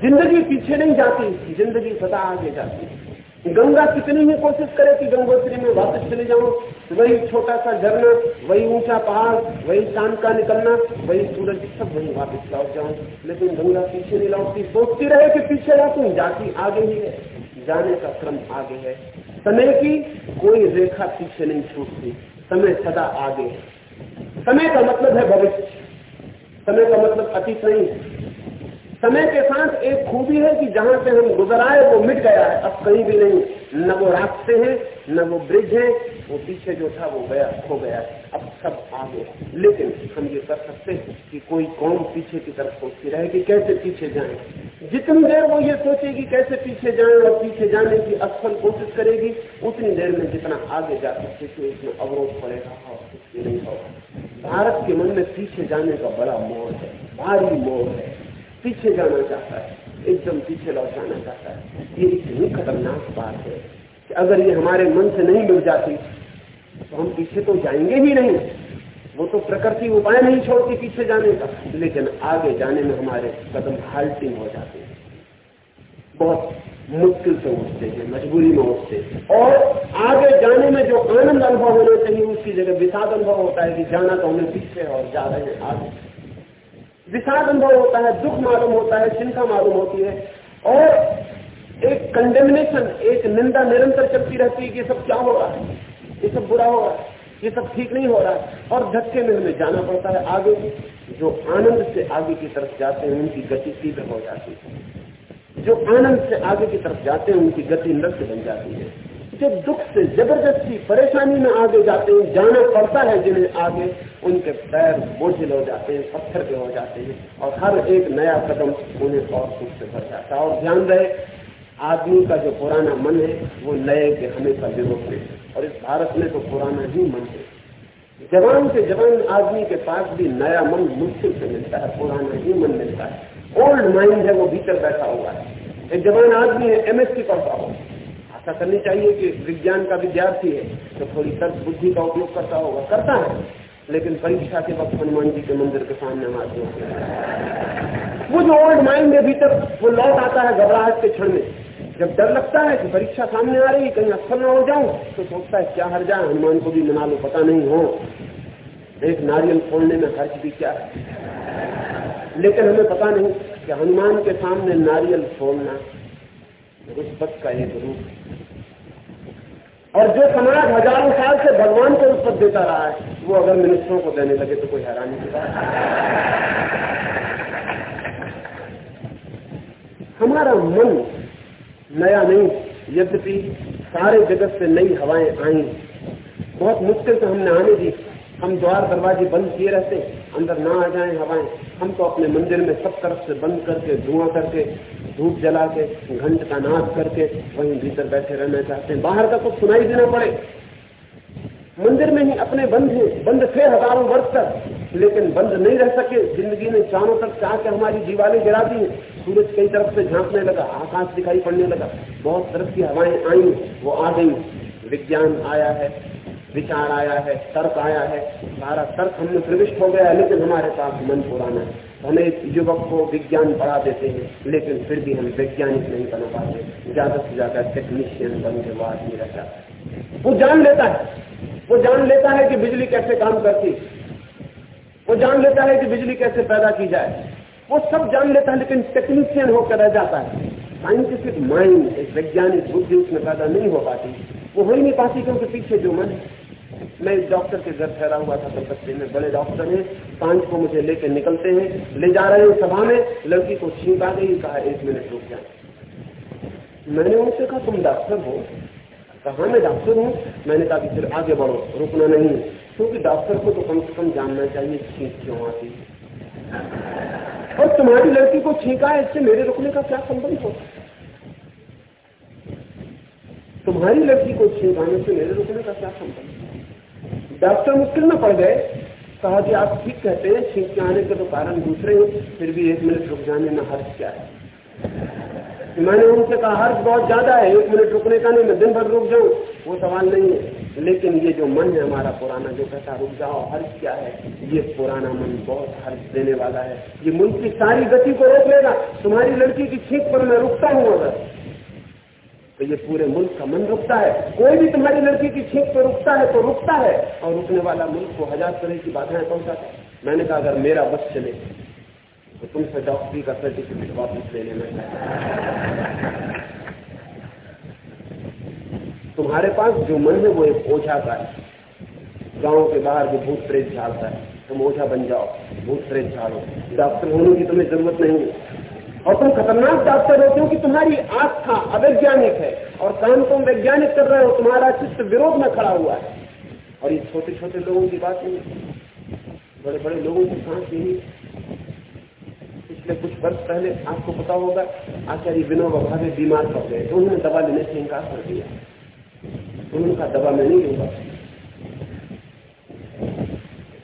ज़िंदगी पीछे नहीं जाती, ज़िंदगी सदा आगे जाती है। गंगा कितनी ही कोशिश करे कि गंगोत्री में वापस चले जाऊँ। वही छोटा सा झरना, वही ऊँचा पहाड़, वही चाँद का निकलना, वही सूरज सब वही वापस लौट जाऊँ। लेकिन गंगा पीछे नहीं लौटती। सोचती रहे कि पीछे लौटू, जाती आगे ही है। जाने का क्रम आगे है। समय की कोई रेखा पीछे नहीं छूटती। समय सदा आगे है। समय का मतलब है भविष्य। समय का मतलब अतीत नहीं। समय के साथ एक खूबी है कि जहाँ से हम गुजर आए, वो मिट गया है। अब कहीं भी नहीं। न वो रास्ते हैं, न वो ब्रिज है, वो पीछे जो था, वो गया, खो गया अब सब आगे लेकिन हम ये कर सकते हैं कि कोई कौन पीछे की तरफ़ सोचती रहे कि कैसे पीछे जाए। जितनी देर वो ये सोचेगी कैसे पीछे जाए और पीछे जाने की असफल कोशिश करेगी, उतनी देर में जितना आगे जा सकते थे, उसमें अवरोध पड़ेगा और कुछ नहीं होगा। भारत के मन में पीछे जाने का बड़ा मोह है, भारी मोह है। पीछे जाना चाहता है, एकदम पीछे लौट जाना चाहता है। ये इतनी खतरनाक बात है कि अगर ये हमारे मन से नहीं मिल जाती तो हम पीछे तो जाएँगे ही नहीं। वो तो प्रकृति उपाय नहीं छोड़ती पीछे जाने का। लेकिन आगे जाने में हमारे कदम हाल्टिंग हो जाते हैं। बहुत मुश्किल से उठते हैं, मजबूरी में उठते हैं। और आगे जाने में जो आनंद अनुभव होना चाहिए उसकी जगह विषाद अनुभव होता है कि जाना तो हमें पीछे और जा रहे हैं आगे। विषाद अनुभव होता है, दुख मालूम होता है, चिंता मालूम होती है। और एक कंडेमिनेशन एक निंदा निरंतर चलती रहती है कि सब क्या हो रहा है? ये सब बुरा हो रहा है? ये सब ठीक नहीं हो रहा है? और धक्के में हमें जाना पड़ता है आगे। जो आनंद से आगे की तरफ़ जाते हैं, उनकी गति तीव्र हो जाती है। जो आनंद से आगे की तरफ़ जाते हैं, उनकी गति नृत्य बन जाती है। जो दुख से, ज़बरदस्ती परेशानी में आगे जाते हैं, जाना पड़ता है जिन्हें आगे, उनके पैर बोझिल हो जाते हैं, पत्थर के हो जाते हैं, और हर एक नया कदम उन्हें और सुख से भर जाता है। और ध्यान रहे, आदमी का जो पुराना मन है, वो नए के हमेशा विरोध में और इस भारत में तो पुराना ही मन है। जवान से जवान, आदमी के पास भी नया मन मुश्किल से मिलता है, पुराना ही मन मिलता है। ओल्ड माइंड है, वो भीतर बैठा हुआ है। एक जवान आदमी है एमएससी पढ़ता हो आशा करनी चाहिए कि विज्ञान का विद्यार्थी है तो थोड़ी तर्क बुद्धि का उपयोग करता होगा, करता है। लेकिन परीक्षा के वक्त हनुमान जी के मंदिर के सामने हाथ वो जो ओल्ड माइंड है भीतर, वो लौट आता है घबराहट के क्षण में। जब डर लगता है कि परीक्षा सामने आ रही है कहीं असफल न हो जाऊँ तो सोचता है क्या हर जाए, हनुमान को भी मना लो, पता नहीं हो। एक नारियल फोड़ने में खर्च भी क्या है। लेकिन हमें पता नहीं कि हनुमान के सामने नारियल फोड़ना रुष्पत का एक रूप और जो समाज हज़ारों साल से भगवान को रुष्पत देता रहा है, वो अगर मिनिस्टरों को देने लगे तो कोई हैरानी बात हमारा मन नया नहीं, यद्यपि सारे जगत से नई हवाएँ आई। बहुत मुश्किल से हमने आने दी। हम द्वार दरवाजे बंद किए रहते, अंदर ना आ जाए हवाएँ। हम तो अपने मंदिर में सब तरफ़ से बंद करके, धुआँ करके धूप जला के घंट का नाश करके वहीं भीतर बैठे रहना चाहते हैं। बाहर का कुछ सुनाई देना पड़े। मंदिर में ही अपने बंद हैं बंद थे हज़ारों वर्ष तक, लेकिन बंद नहीं रह सके। ज़िंदगी ने चारों तक चाह के हमारी दीवारें गिरा दी सूरज कई तरफ़ से झांकने लगा, आकाश दिखाई पड़ने लगा। बहुत तरफ़ की हवाएँ आई, वो आ गई। विज्ञान आया है, विचार आया है, तर्क आया है। सारा तर्क हमने प्रविष्ट हो गया है, लेकिन हमारे पास मन पुराना है। हमें युवक को विज्ञान पढ़ा देते हैं, लेकिन फिर भी हम वैज्ञानिक नहीं बना पाते। ज़्यादा से ज़्यादा टेक्नीशियन बन के वो आदमी रह जाता वो जान लेता है। वो जान लेता है कि बिजली कैसे काम करती। वो जान लेता है कि बिजली कैसे पैदा की जाए। वो सब जान लेता है, लेकिन टेक्नीशियन होकर रह जाता है। साइंटिफिक माइंड एक वैज्ञानिक बुद्धि उसमें पैदा नहीं हो पाती। वो हो ही नहीं पाती क्योंकि पीछे जो मन मैं इस डॉक्टर के घर ठहरा हुआ था कलकत्ते में। बड़े डॉक्टर हैं साँझ को मुझे लेकर निकलते हैं। ले जा रहे हैं सभा में। लड़की को छींक आ गई, कहा, एक मिनट, रुक जाए मैंने उनसे कहा, तुम डॉक्टर हो। कहा मैं डॉक्टर हूँ? मैंने कहा, कि फिर आगे बढ़ो, रुकना नहीं क्योंकि डॉक्टर को तो कम से कम जानना चाहिए छींक क्यों आती और तुम्हारी लड़की को छींका है, इससे मेरे रुकने का क्या संबंध हो? तुम्हारी लड़की को छींकाने से मेरे रुकने का क्या संबंध डॉक्टर मुश्किल में पड़ गए। कहा कि आप ठीक कहते हैं छींक के आने के तो कारण दूसरे हैं फिर भी एक मिनट रुक जाने में हर्ष क्या है? मैंने उनसे कहा हर्ष बहुत ज़्यादा है, एक मिनट रुकने का नहीं, मैं दिन भर रुक जाऊँ, वो सवाल नहीं है। लेकिन ये जो मन है हमारा पुराना, जो कहता रुक जाओ हर्ष क्या है? ये पुराना मन बहुत हर्ष देने वाला है। ये मुल्क की सारी गति को रोक लेगा। तुम्हारी लड़की की छींक पर मैं रुकता हूँ अगर। तो ये पूरे मुल्क का मन रुकता है। कोई भी तुम्हारी लड़की की छींक पर रुकता है तो रुकता है। और रुकने वाला मुल्क को हज़ार तरह की बाधाएँ पहुंचाता है। मैंने कहा, अगर मेरा बस चले तो तुमसे डॉक्टरी का सर्टिफिकेट वापस ले लेना तुम्हारे पास जो मन है, वो एक ओझा का है। गाँव के बाहर जो भूत प्रेत झाड़ता है। तुम ओझा बन जाओ, भूत प्रेत झाड़ो। डॉक्टर होने की तुम्हें ज़रूरत नहीं और तुम खतरनाक बात कर रहे हो क्योंकि तुम्हारी आस्था अवैज्ञानिक है। और काम तुम वैज्ञानिक कर रहे हो, तुम्हारा चित्त विरोध में खड़ा हुआ है। और ये छोटे छोटे लोगों की बात नहीं बड़े बड़े लोगों की सांस यही पिछले कुछ वर्ष पहले आपको पता होगा, आचार्य विनोबा भावे बीमार पड़ गए तो उन्होंने दवा लेने से इनकार कर दिया। उन्होंने कहा, दवा मैं नहीं लूँगा।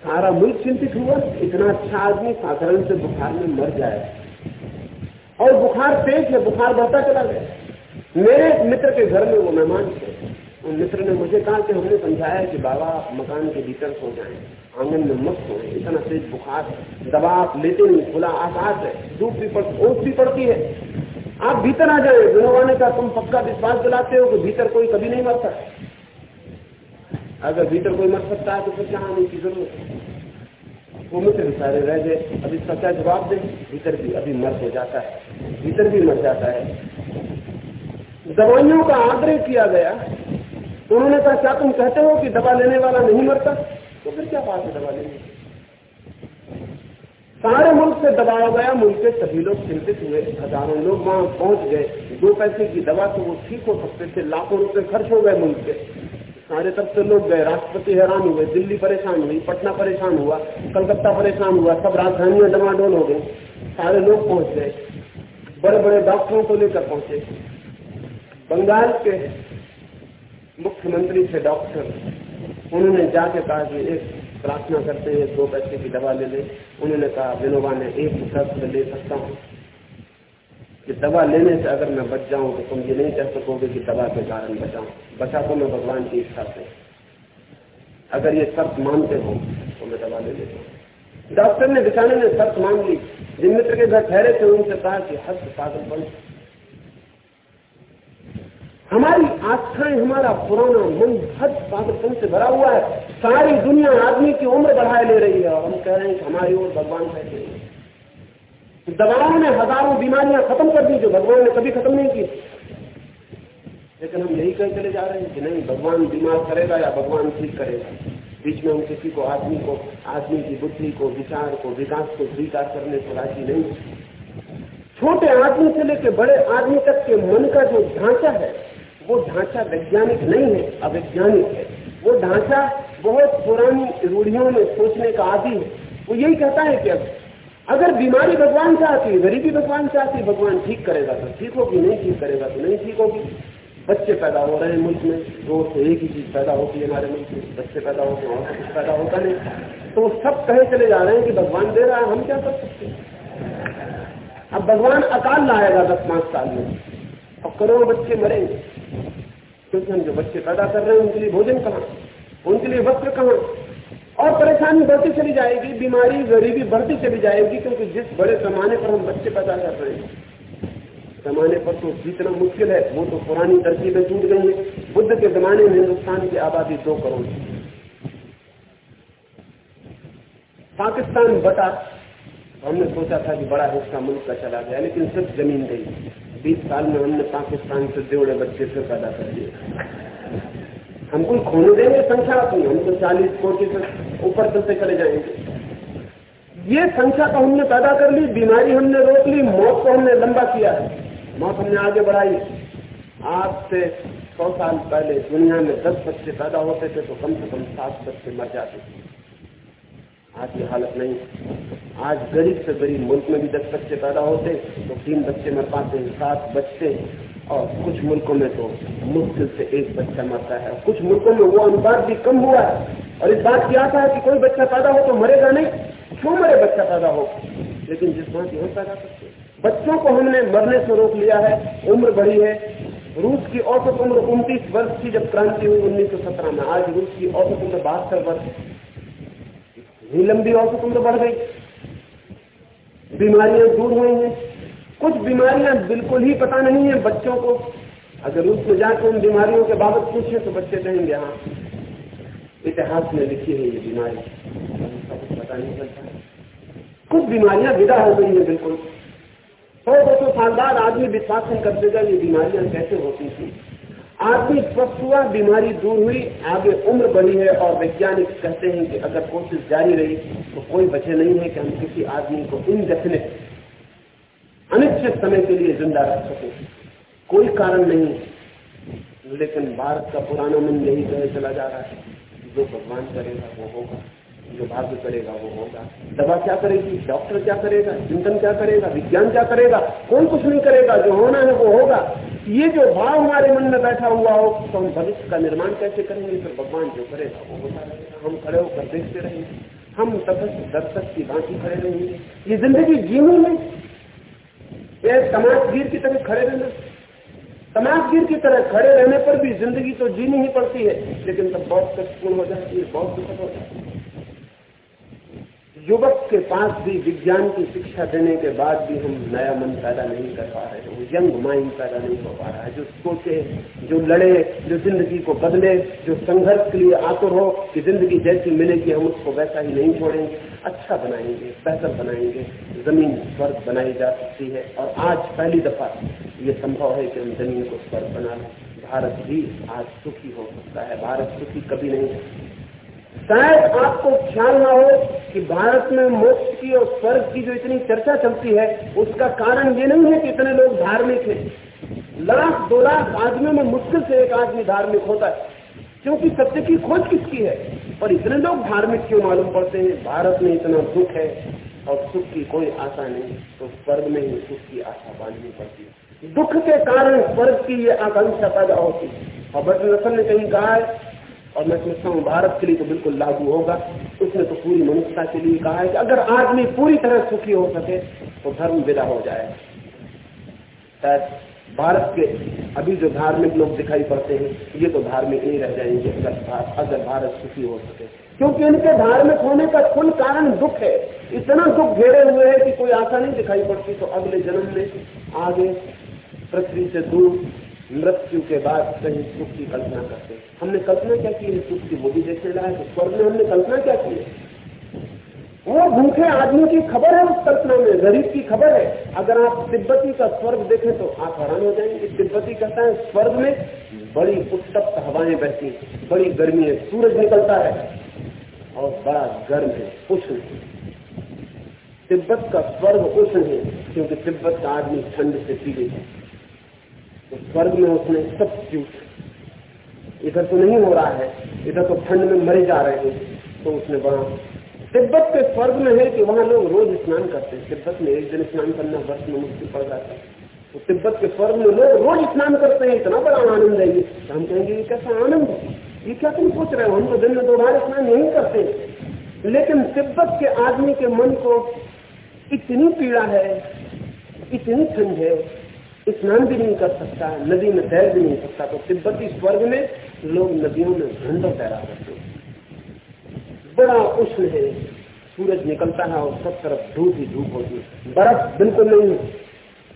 सारा मुल्क चिंतित हुआ। इतना अच्छा आदमी साधारण से बुखार में मर जाए। और बुखार तेज है बुखार बढ़ता चला गया। मेरे मित्र के घर में वो मेहमान थे। उन मित्र ने मुझे कहा कि हमने समझाया कि बाबा, मकान के भीतर सो जाए, आँगन में मत सो इतना तेज बुखार दवा आप लेते नहीं, खुला आकाश है, धूप भी पड़, ओस भी पड़ती है। आप भीतर आ जाए विनोवाने का तुम पक्का विश्वास दिलाते हो कि भीतर कोई कभी नहीं मरता। अगर भीतर कोई मर सकता है तो फिर क्या आने की ज़रूरत है? वो मित्र सारे रह गए। इसका क्या जवाब दे? भीतर भी अभी मर हो जाता है। भीतर भी मर जाता है। दवाइयों का आग्रह किया गया। उन्होंने कहा, क्या तुम कहते हो कि दवा लेने वाला नहीं मरता? तो फिर क्या बात है दवा लेने सारे मुल्क से दबाया गया, मुल्क के सभी लोग चिंतित हुए। हज़ारों लोग वहाँ पहुँच गए। दो पैसे की दवा तो वो ठीक हो सकते थे। लाखों रुपए खर्च हो गए मुल्क के। सारे तब से लोग गए, राष्ट्रपति हैरान हुए, दिल्ली परेशान हुई, पटना परेशान हुआ, कलकत्ता परेशान हुआ, सब राजधानियाँ डमाडोल हो गई, सारे लोग पहुँच गए बड़े बड़े डॉक्टरों को लेकर पहुँचे। बंगाल के मुख्यमंत्री थे डॉक्टर, उन्होंने जाके कहा कि एक प्रार्थना करते हैं दो पैसे की दवा ले ले, उन्होंने कहा, विनोबा ने एक शर्त ले सकता हूँ। कि दवा लेने से अगर मैं बच जाऊँ तो तुम ये नहीं कह सकोगे कि दवा के कारण बचाऊं। बचा तो मैं भगवान की इच्छा से। अगर ये शर्त मानते हो तो मैं दवा ले लेता डॉक्टर ने बिचाने ने शर्त मान ली। जिन मित्र के घर ठहरे थे, उनसे कहा कि हद पागल बन। हमारी आस्थाएँ, हमारा पुराना मन हद पागलपन से भरा हुआ है। सारी दुनिया आदमी की उम्र बढ़ाए ले रही है, और हम कह रहे हैं कि हमारी ओर भगवान बैठे हैं। दवाओं ने हज़ारों बीमारियाँ खत्म कर दी जो भगवान ने कभी खत्म नहीं की। लेकिन हम यही कह चले जा रहे हैं कि नहीं, भगवान बीमार करेगा या भगवान ठीक करेगा? बीच में हम किसी को आदमी को, आदमी की बुद्धि को, विचार को, विकास को स्वीकार करने को राज़ी नहीं छोटे आदमी से लेकर बड़े आदमी तक के मन का जो ढांचा है, वो ढांचा वैज्ञानिक नहीं है, अवैज्ञानिक है। वो ढांचा बहुत पुरानी रूढ़ियों में सोचने का आदि है। वो यही कहता है कि अगर बीमारी भगवान से आती है, गरीबी भगवान से आती है, भगवान ठीक करेगा तो ठीक होगी, नहीं ठीक करेगा तो नहीं ठीक होगी। बच्चे पैदा हो रहे हैं मुल्क में रोज तो एक ही चीज़ पैदा होती है हमारे मुल्क में। बच्चे पैदा होते हैं, और कुछ पैदा होता नहीं। तो सब कहे चले जा रहे हैं कि भगवान दे रहा है, हम क्या कर सकते हैं? अब भगवान अकाल लाएगा दस पाँच साल में। और करोड़ों बच्चे मरेंगे। क्योंकि हम जो बच्चे पैदा कर रहे हैं, उनके लिए भोजन कहाँ? उनके लिए वस्त्र कहाँ? और परेशानी बढ़ती चली जाएगी, बीमारी, गरीबी बढ़ती चली जाएगी, क्योंकि जिस बड़े पैमाने पर हम बच्चे पैदा कर रहे हैं, पैमाने पर तो जितना मुश्किल है, वो तो पुरानी तरकीबें टूट गई है। बुद्ध के जमाने में हिंदुस्तान की आबादी दो करोड़ पाकिस्तान बटा, हमने सोचा था कि बड़ा हिस्सा मुल्क का चला गया, लेकिन सिर्फ़ ज़मीन गई बीस साल में हमने पाकिस्तान से देवड़े बच्चे फिर पैदा कर दिए। हम कोई खोने देंगे संख्या अपनी, हम तो चालीस कोटि से ऊपर चलते चले जाएँगे। ये संख्या तो हमने पैदा कर ली, बीमारी हमने रोक ली, मौत को हमने लंबा किया है। मौत हमने आगे बढ़ाई। आज से सौ साल पहले दुनिया में दस बच्चे पैदा होते थे तो कम से कम सात बच्चे मर जाते थे। आज की हालत नहीं आज गरीब से गरीब मुल्क में भी दस बच्चे पैदा होते तो तीन बच्चे मर पाते, सात बच्चे और कुछ मुल्कों में तो मुश्किल से एक बच्चा मरता है। कुछ मुल्कों में वो अनुपात भी कम हुआ है। और इस बात की आशा है कि कोई बच्चा पैदा हो तो मरेगा नहीं। क्यों मरे बच्चा पैदा हो? लेकिन जिस बात हम पैदा करते बच्चों को हमने मरने से रोक लिया है। उम्र बढ़ी है। रूस की औसत उम्र उनतीस वर्ष की जब क्रांति हुई उन्नीस सौ सत्रह में। आज रूस की औसत उम्र बहत्तर वर्ष। ही लंबी औसत उम्र बढ़ गई। बीमारियाँ दूर हुई हैं। कुछ बीमारियाँ बिल्कुल ही पता नहीं है बच्चों को। अगर रूस में जाकर उन बीमारियों के बाबत पूछे तो बच्चे कहेंगे हाँ इतिहास में लिखी है ये बीमारी। पता नहीं चलता। कुछ बीमारियाँ विदा हो गई है बिल्कुल। सौ दो सौ साल बाद आदमी विश्वास नहीं कर देगा ये बीमारियाँ कैसे होती थी। आदमी स्वस्थ हुआ बीमारी दूर हुई, आगे उम्र बढ़ी है और वैज्ञानिक कहते हैं कि अगर कोशिश जारी रही तो कोई बचे नहीं है कि हम किसी आदमी को इनडेफिनेट अनिश्चित समय के लिए ज़िंदा रख सके। कोई कारण नहीं लेकिन भारत का पुराना मन यही कहे चला जा रहा है जो भगवान करेगा वो होगा, जो भाग्य करेगा वो होगा। दवा क्या करेगी? डॉक्टर क्या करेगा? चिंतन क्या करेगा? विज्ञान क्या करेगा? कोई कुछ नहीं करेगा? जो होना है वो होगा। ये जो भाव हमारे मन में बैठा हुआ हो तो हम भविष्य का निर्माण कैसे करेंगे? फिर भगवान जो करेगा वो होता रहेगा। हम खड़े होकर देखते रहेंगे। हम तथस्थ दर्शक की बाकी खड़े रहेंगे। ये ज़िंदगी जीवन में यह समाजगीर की तरह खड़े रहना। समाजगीर की तरह खड़े रहने पर भी ज़िंदगी तो जीनी ही पड़ती है, लेकिन तब बहुत कष्टपूर्ण हो जाती है, बहुत दुखद हो जाती है। युवक के पास भी विज्ञान की शिक्षा देने के बाद भी हम नया मन पैदा नहीं कर पा रहे वो यंग माइंड पैदा नहीं हो पा रहा है। जो सोचे, जो लड़े, जो ज़िंदगी को बदले, जो संघर्ष के लिए आतुर हो, कि ज़िंदगी जैसी मिलेगी, हम उसको वैसा ही नहीं छोड़ेंगे। अच्छा बनाएँगे, बेहतर बनाएँगे, ज़मीन स्वर्ग बनाई जा सकती है। और आज पहली दफ़ा ये संभव है कि हम ज़मीन को स्वर्ग बना लें। भारत भी आज सुखी हो सकता है। भारत सुखी कभी नहीं शायद आपको ख्याल ना हो कि भारत में मोक्ष की और स्वर्ग की जो इतनी चर्चा चलती है, उसका कारण ये नहीं है कि इतने लोग धार्मिक हैं। लाख, दो लाख आदमियों में मुश्किल से एक आदमी धार्मिक होता है। क्योंकि सत्य की खोज किसकी है? और इतने लोग धार्मिक क्यों मालूम पड़ते हैं? भारत में इतना दुख है और सुख की कोई आशा नहीं तो स्वर्ग में ही सुख की आशा बांधनी पड़ती है। दुख के कारण स्वर्ग की ये आकांक्षा पैदा होती है। और बट नसल ने कहीं कहा है और मैं सोचता हूँ भारत के लिए तो बिल्कुल लागू होगा। उसने तो पूरी मनुष्यता के लिए कहा है कि अगर आदमी पूरी तरह सुखी हो सके तो धर्म विदा हो जाए। भारत के अभी जो धार्मिक लोग दिखाई पड़ते हैं ये तो धार्मिक नहीं रह जाएँगे अगर भारत, अगर भारत सुखी हो सके। क्योंकि इनके धार्मिक होने का कुल कारण दुख है। इतना दुख घेरे हुए है कि कोई आशा नहीं दिखाई पड़ती तो अगले जन्म में आगे पृथ्वी से दूर मृत्यु के बाद कहीं सुख की कल्पना करते हमने कल्पना क्या की? सुख की वो भी देखने लगा तो स्वर्ग में हमने कल्पना क्या की? है वो भूखे आदमी की खबर है उस कल्पना में। गरीब की खबर है। अगर आप तिब्बती का स्वर्ग देखें तो आप हैरान हो जाएँगे। तिब्बती कहता है, स्वर्ग में बड़ी उत्तप्त हवाएँ बहती बड़ी गर्मी है। सूरज निकलता है। और बड़ा गर्म है। उष्ण तिब्बत का स्वर्ग उष्ण है, क्योंकि तिब्बत का आदमी ठंड से पीड़ित है। स्वर्ग में उसने सब चूट इधर तो नहीं हो रहा है, इधर तो ठंड में मरे जा रहे हैं तो उसने वहाँ तिब्बत के स्वर्ग में है कि वहाँ लोग रोज स्नान करते हैं। तिब्बत में एक दिन स्नान करना वर्ष में मुश्किल पड़ जाता है। तो तिब्बत के स्वर्ग में लोग रोज स्नान करते हैं, इतना बड़ा आनंद है तो हम कहेंगे, ये कैसा आनंद है? ये क्या तुम सोच रहे हो? हम तो दिन में दो बार स्नान नहीं करते लेकिन तिब्बत के आदमी के मन को इतनी पीड़ा है, इतनी ठंड है स्नान भी नहीं कर सकता, नदी में तैर भी नहीं सकता। तो तिब्बती स्वर्ग में लोग नदियों में घंटों तैरा करते बड़ा उष्ण है, सूरज निकलता है और सब तरफ़ धूप ही धूप होती है। बर्फ़ बिल्कुल नहीं है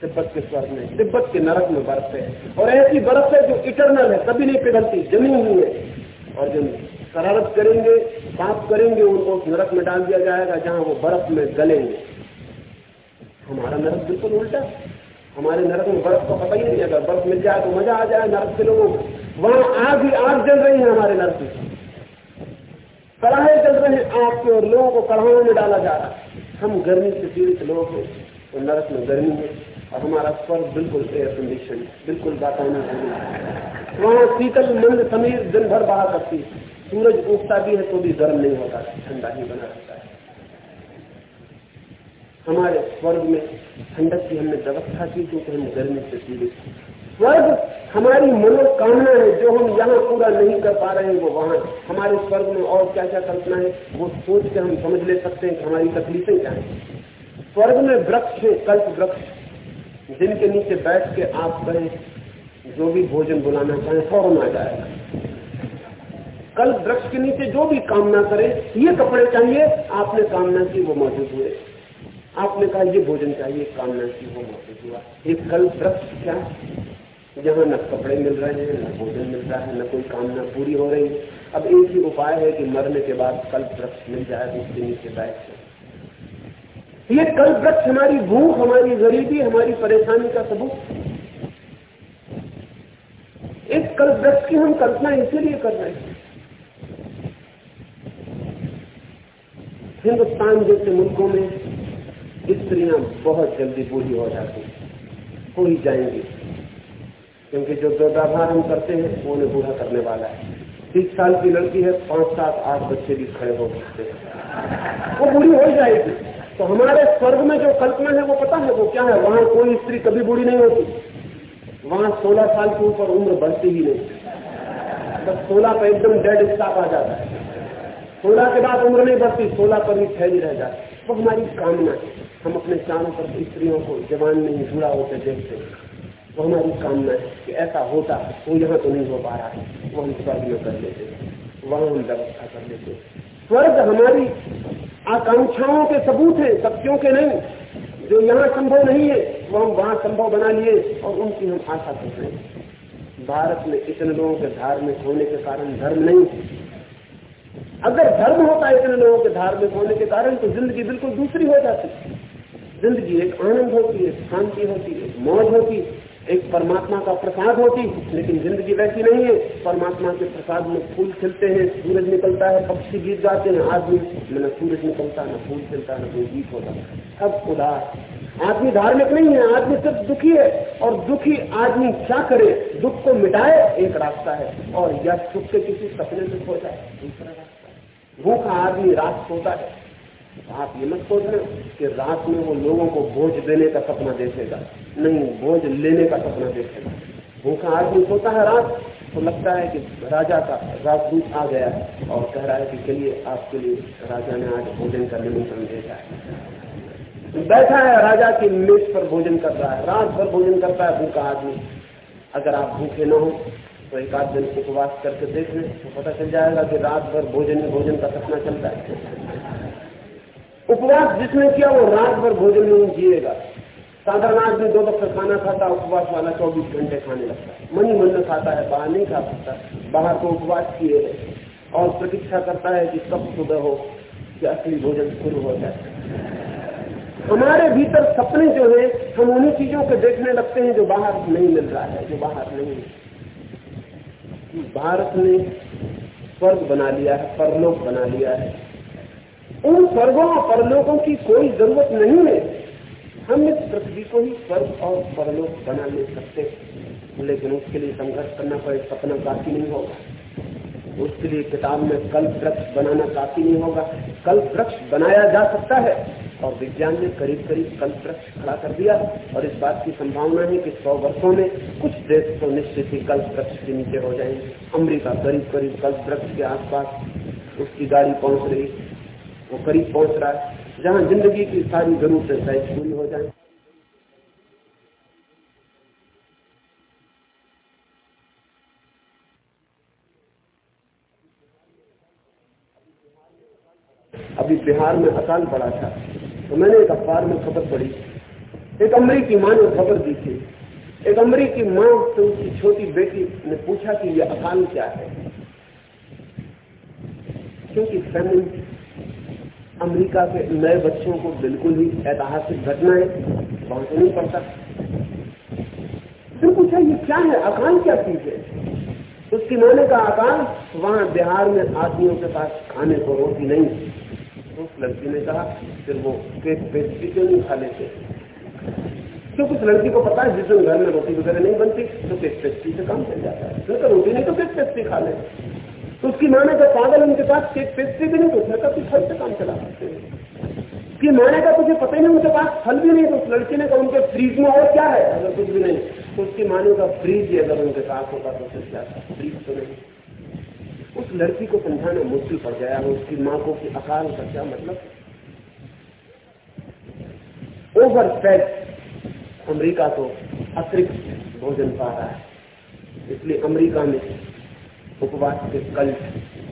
तिब्बत के स्वर्ग में। तिब्बत के नरक में बर्फ़ है। और ऐसी बर्फ़ है जो इटरनल है, कभी नहीं पिघलती, जमी हुई है। और जो शरारत करेंगे, पाप करेंगे, उनको उस नरक में डाल दिया जाएगा, जहाँ वो बर्फ़ में गलेंगे। हमारा नरक बिल्कुल उल्टा है। हमारे नरक में बर्फ़ का पता ही नहीं अगर बर्फ़ मिल जाए तो मज़ा आ जाए नरक के लोगों को। वहाँ आग ही आग जल रही है हमारे नरक में। कढ़ाए चल रहे हैं आग और लोगों को कड़ाहों में डाला जा रहा है। हम गर्मी से पीड़ित लोग हैं तो नरक में गर्मी है और हमारा स्वर्ग बिल्कुल एयर कंडीशन बिल्कुल वातावरण वहाँ शीतल मंद समीर दिन भर बहा करती सूरज उगता भी है तो भी गर्म नहीं होता, ठंडा ही बना रहता है। हमारे स्वर्ग में ठंडक की हमने व्यवस्था की क्योंकि हम गर्मी से पीड़ित स्वर्ग हमारी मनोकामना है, जो हम यहाँ पूरा नहीं कर पा रहे हैं, वो वहाँ हमारे स्वर्ग में और क्या क्या कल्पना है, वो सोच के हम समझ ले सकते हैं कि हमारी तकलीफें क्या है। स्वर्ग में वृक्ष है, कल्प वृक्ष। जिनके नीचे बैठ के आप कहें, जो भी भोजन बुलाना चाहे, फ़ौरन आ जाएगा। कल वृक्ष के नीचे जो भी कामना करे, ये कपड़े चाहिए, आपने कामना की, वो मौजूद हुए। आपने कहा ये भोजन चाहिए, कामना की वो मौजूद हुआ ये कल वृक्ष क्या? जहाँ न कपड़े मिल रहे हैं, न भोजन मिल रहा है, न कोई कामना पूरी हो रही। है अब एक ही उपाय है कि मरने के बाद कल वृक्ष मिल जाए उसके नीचे बैठ ये कल वृक्ष हमारी भूख, हमारी गरीबी, हमारी परेशानी का सबूत। एक कल वृक्ष की हम कल्पना इसीलिए कर रहे हैं। हिंदुस्तान जैसे मुल्कों में स्त्रियाँ बहुत जल्दी बूढ़ी हो जाती हो ही जाएँगी। क्योंकि जो दुर्व्यवहार हम करते हैं, वो उन्हें बूढ़ा करने वाला है। तीस साल की लड़की है, पाँच, सात, आठ बच्चे भी खड़े हो सकते हैं। वो बूढ़ी हो जाएगी। तो हमारे स्वर्ग में जो कल्पना है, वो पता है, वो क्या है? वहाँ कोई स्त्री कभी बूढ़ी नहीं होती। वहाँ सोलह साल के ऊपर उम्र बढ़ती ही नहीं। बस सोलह पर एकदम डेड स्टाफ आ जाता है। सोलह के बाद उम्र नहीं बढ़ती, सोलह पर ही फैली रह जाती वो हमारी कामना है। हम अपने चारों पर स्त्रियों को जवान नहीं जुड़ा होते देखते वो हमारी कामना है कि ऐसा होता वो यहाँ तो नहीं हो पा रहा है। वो हम स्वर्ग में कर लेते वहाँ हम व्यवस्था कर लेते स्वर्ग हमारी आकांक्षाओं के सबूत है सत्यों के नहीं। जो यहाँ संभव नहीं है, वो हम वहाँ संभव बना लिए और उनकी हम आशा कर रहे हैं। भारत में इतने लोगों के धार्मिक होने के कारण धर्म नहीं अगर धर्म होता इतने लोगों के धार्मिक होने के कारण तो ज़िंदगी बिल्कुल दूसरी हो जाती। ज़िंदगी एक आनंद होती है, शांति होती है मौज होती एक परमात्मा का प्रसाद होती लेकिन ज़िंदगी वैसी नहीं है। परमात्मा के प्रसाद में फूल खिलते हैं, सूरज निकलता है, पक्षी गीत गाते हैं, आदमी, न सूरज निकलता, न फूल खिलता, न कोई गीत होता। सब उदास। आदमी धार्मिक नहीं है, आदमी सिर्फ़ दुखी है, और दुखी आदमी क्या करे? दुख को मिटाए एक रास्ता है, और या सुख के किसी सपने से खो जाए, दूसरा रास्ता भूखा आदमी रात सोता है। आप ये मत सोचना कि रात में वो लोगों को बोझ देने का सपना देखेगा। नहीं बोझ लेने का सपना देखेगा। भूखा आदमी सोता है रात तो लगता है कि राजा का राजदूत आ गया और कह रहा है कि चलिए, आपके लिए राजा ने आज भोजन का निमंत्रण भेजा है। बैठा है राजा की मेज पर भोजन कर रहा है। रात भर भोजन करता है भूखा आदमी। अगर आप भूखे न हो तो एक आध दिन उपवास करके देख लें तो पता चल जाएगा कि रात भर भोजन में भोजन का सपना चलता है। उपवास जिसने किया वो रात भर भोजन में जिएगा। साधारण आदमी दो वक्त खाना खाता, उपवास वाला चौबीस घंटे खाने लगता है। मन मन खाता है, बाहर नहीं खा सकता। बाहर तो उपवास किए है। और प्रतीक्षा करता है कि कब सुबह हो, कि असली भोजन शुरू हो जाए। हमारे भीतर सपने जो है, हम उन्हीं चीज़ों को देखने लगते हैं जो बाहर नहीं मिल रहा है, जो बाहर नहीं भारत ने स्वर्ग बना लिया है, परलोक बना लिया है। उन स्वर्गों और परलोकों की कोई ज़रूरत नहीं है। हम इस पृथ्वी को ही स्वर्ग और परलोक बना ले सकते। लेकिन उसके लिए संघर्ष करना पड़े सपना काफ़ी नहीं होगा। उसके लिए किताब में कल वृक्ष बनाना काफ़ी नहीं होगा। कल वृक्ष बनाया जा सकता है और विज्ञान ने करीब करीब कल वृक्ष खड़ा कर दिया। और इस बात की संभावना है कि सौ वर्षों में कुछ देश तो निश्चित ही कल वृक्ष के नीचे हो जाएँगे। अमरीका करीब करीब कल वृक्ष के आसपास उसकी गाड़ी पहुँच रही। वो करीब पहुँच रहा है। जहाँ ज़िंदगी की सारी जरूरतें शायद पूरी हो जाए। अभी बिहार में अकाल पड़ा था तो मैंने एक अखबार में खबर पढ़ी। एक अमरीकी माँ ने खबर दी थी। एक अमरीकी माँ से उसकी छोटी बेटी ने पूछा कि यह अकाल क्या है? क्योंकि फैमिली अमेरिका के नए बच्चों को बिल्कुल ही ऐतिहासिक घटना है से नहीं पड़ता। फिर पूछा, ये क्या है? अकाल क्या चीज़ है? उसकी माँ का अकाल वहाँ बिहार में आदमियों के पास खाने को रोटी नहीं। उस लड़की ने कहा, फिर वो केक पेस्ट्री क्यों नहीं खा लेते? क्योंकि उस लड़की को पता है, जिस दिन घर में रोटी वगैरह नहीं बनती तो किस पेस्ट्री से काम चल जाता है। उसने रोटी नहीं तो किस पेस्ट्री खा ले तो उसकी माँ ने कहा, पागल उनके पास केक पेस्ट्री भी नहीं तो कहा कुछ फल से काम चला सकते हैं। कि माने का तुझे पता नहीं उनके पास फल भी नहीं तो उस लड़की ने कहा, उनके फ्रीज में और क्या है? अगर कुछ भी नहीं तो उसकी माने का फ्रीज ही अगर उनके पास होगा तो फिर क्या फ्रीज तो नहीं। उस लड़की को समझाना मुश्किल पड़ गया है उसकी माँ को कि अकाल का क्या मतलब? ओवर फैट अमरीका तो अतिरिक्त भोजन पा रहा है। इसलिए अमरीका में उपवास के कल्ट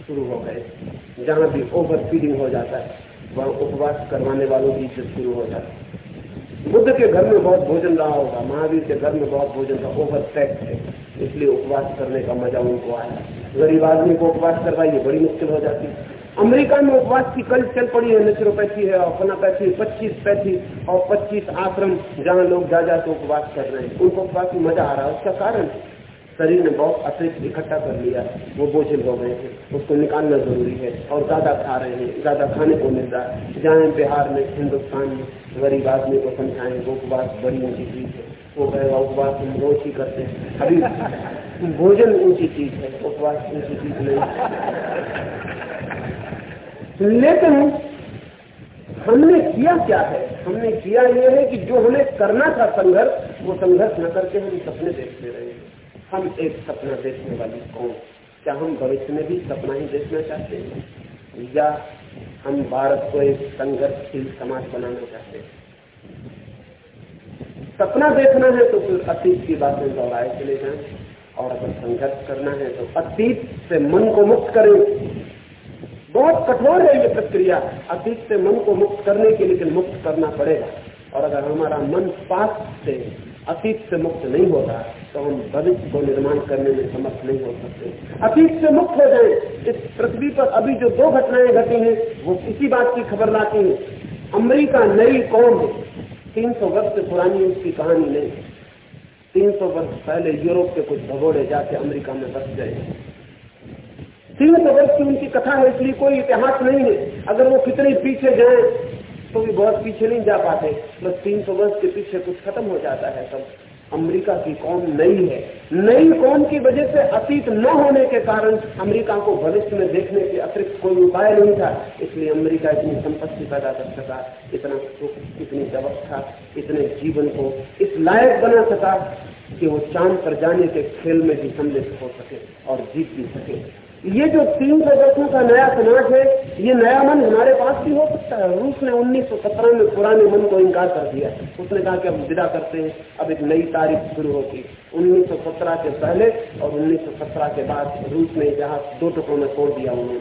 शुरू हो गए। जहाँ भी ओवर फीडिंग हो जाता है, वहाँ उपवास करवाने वालों की इज़्ज़त शुरू हो जाती है। बुद्ध के घर में बहुत भोजन रहा होगा, महावीर के घर में बहुत भोजन का ओवर फैक्ट है। इसलिए उपवास करने का मज़ा उनको आया। गरीब आदमी को उपवास करवाइए, बड़ी मुश्किल हो जाती है। अमेरिका में उपवास की कल चल पड़ी है नेचुरोपैथी है, और फनापैथी पच्चीस पैथी और पच्चीस आश्रम, जहाँ लोग जा जाकर उपवास कर रहे हैं। उनको उपवास में मज़ा आ रहा है। उसका कारण शरीर ने बहुत अतिरिक्त इकट्ठा कर लिया। वो बोझिल हो गए थे। उसको निकालना ज़रूरी है और ज़्यादा खा रहे हैं, ज़्यादा खाने को मिल रहा है। जहाँ बिहार में, हिंदुस्तान में, गरीब आदमी को समझाएँ, वो उपवास बड़ी ऊँची चीज़ है। वो कहेगा उपवास हम रोज ही करते हैं। अभी भोजन ऊँची चीज़ है उपवास ऊँची चीज़ नहीं लेकिन हमने किया क्या है? हमने किया यह है कि जो हमें करना था संघर्ष, वो संघर्ष न करके हम सपने देखते रहे। हम एक सपना देखने वाली कौन क्या हम भविष्य में भी सपना ही देखना चाहते हैं? या हम भारत को एक संघर्षशील समाज बनाना चाहते हैं? सपना देखना है तो फिर अतीत की बातें दोहराए चले जाएँ। और अगर संघर्ष करना है तो अतीत से मन को मुक्त करें। बहुत कठोर है ये प्रक्रिया। अतीत से मन को मुक्त करने के लिए मुक्त करना पड़ेगा। और अगर हमारा मन पास से अतीत से मुक्त नहीं होता तो हम भविष्य को निर्माण करने में समर्थ नहीं हो सकते। अतीत से मुक्त हो जाए। इस पृथ्वी पर अभी जो दो घटनाएँ घटी हैं, वो इसी बात की खबर लाती है। अमरीका नई कौम है। तीन सौ वर्ष से पुरानी उसकी कहानी नहीं तीन सौ वर्ष पहले यूरोप के कुछ भगोड़े जाके अमेरिका में बस गए। तीन सौ वर्ष की उनकी कथा है, इसलिए कोई इतिहास नहीं है। अगर वो कितने पीछे जाए तो भी बहुत पीछे नहीं जा पाते। बस तीन सौ वर्ष के पीछे कुछ खत्म हो जाता है सब। अमेरिका की कौम नई है। नई कौम की वजह से अतीत न होने के कारण अमेरिका को भविष्य में देखने के अतिरिक्त कोई उपाय नहीं था। इसलिए अमेरिका इतनी संपत्ति पैदा कर सका, इतना सुख, इतनी व्यवस्था, इतने जीवन को इस लायक बना सका कि वो चाँद पर जाने के खेल में भी सम्मिलित हो सके और जीत भी सके। ये जो तीन वर्षों का नया समाज है, ये नया मन हमारे पास भी हो सकता है। रूस ने 1917 में पुराने मन को इनकार कर दिया। उसने कहा कि अब विदा करते हैं। अब एक नई तारीख शुरू होती 1917 के पहले और 1917 के बाद रूस ने इतिहास दो टुकड़ों में तोड़ दिया उन्होंने।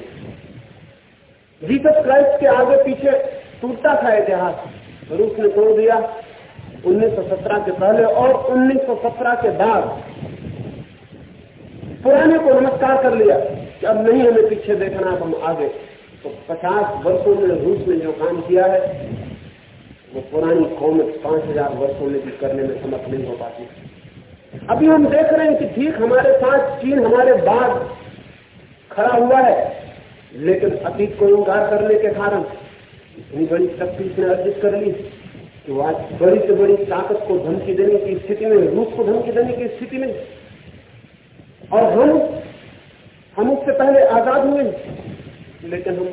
जीसस क्राइस्ट के आगे पीछे टूटता था इतिहास। रूस ने तोड़ दिया 1917 के पहले और 1917 के बाद। पुराने को नमस्कार कर लिया। कि अब नहीं हमें पीछे देखना, अब हम आगे। तो पचास वर्षों में रूस ने जो काम किया है, वो पुरानी कौम पाँच हज़ार वर्षों में भी करने में समर्थ नहीं हो पाती। अभी हम देख रहे हैं कि ठीक हमारे साथ चीन हमारे बाद खड़ा हुआ है, लेकिन अतीत को इंकार करने के कारण इतनी बड़ी शक्ति इसने अर्जित कर ली कि वो आज बड़ी से बड़ी ताकत को धमकी देने की स्थिति में, रूस को धमकी देने की स्थिति में। और हम हम उससे पहले आज़ाद हुए। लेकिन हम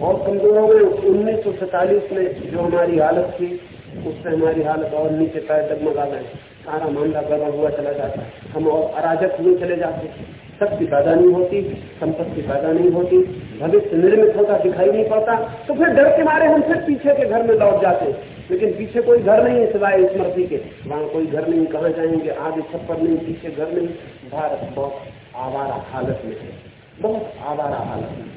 और कमज़ोर हो गए। उन्नीस सौ सैतालीस में जो हमारी हालत थी, उससे हमारी हालत और नीचे पैर डगमगा गए सारा मामला गड़बड़ हुआ चला जाता हम और अराजक हुए चले जाते शक्ति पैदा नहीं होती, संपत्ति पैदा नहीं होती। भविष्य निर्मित होता, दिखाई नहीं पड़ता। तो फिर डर के मारे हम फिर पीछे के घर में लौट जाते। लेकिन पीछे कोई घर नहीं है सिवाय स्मृति के। वहाँ कोई घर नहीं, कहाँ जाएँगे, आगे छप्पर नहीं, पीछे घर नहीं। भारत बहुत आवारा हालत में है। बहुत आवारा हालत में।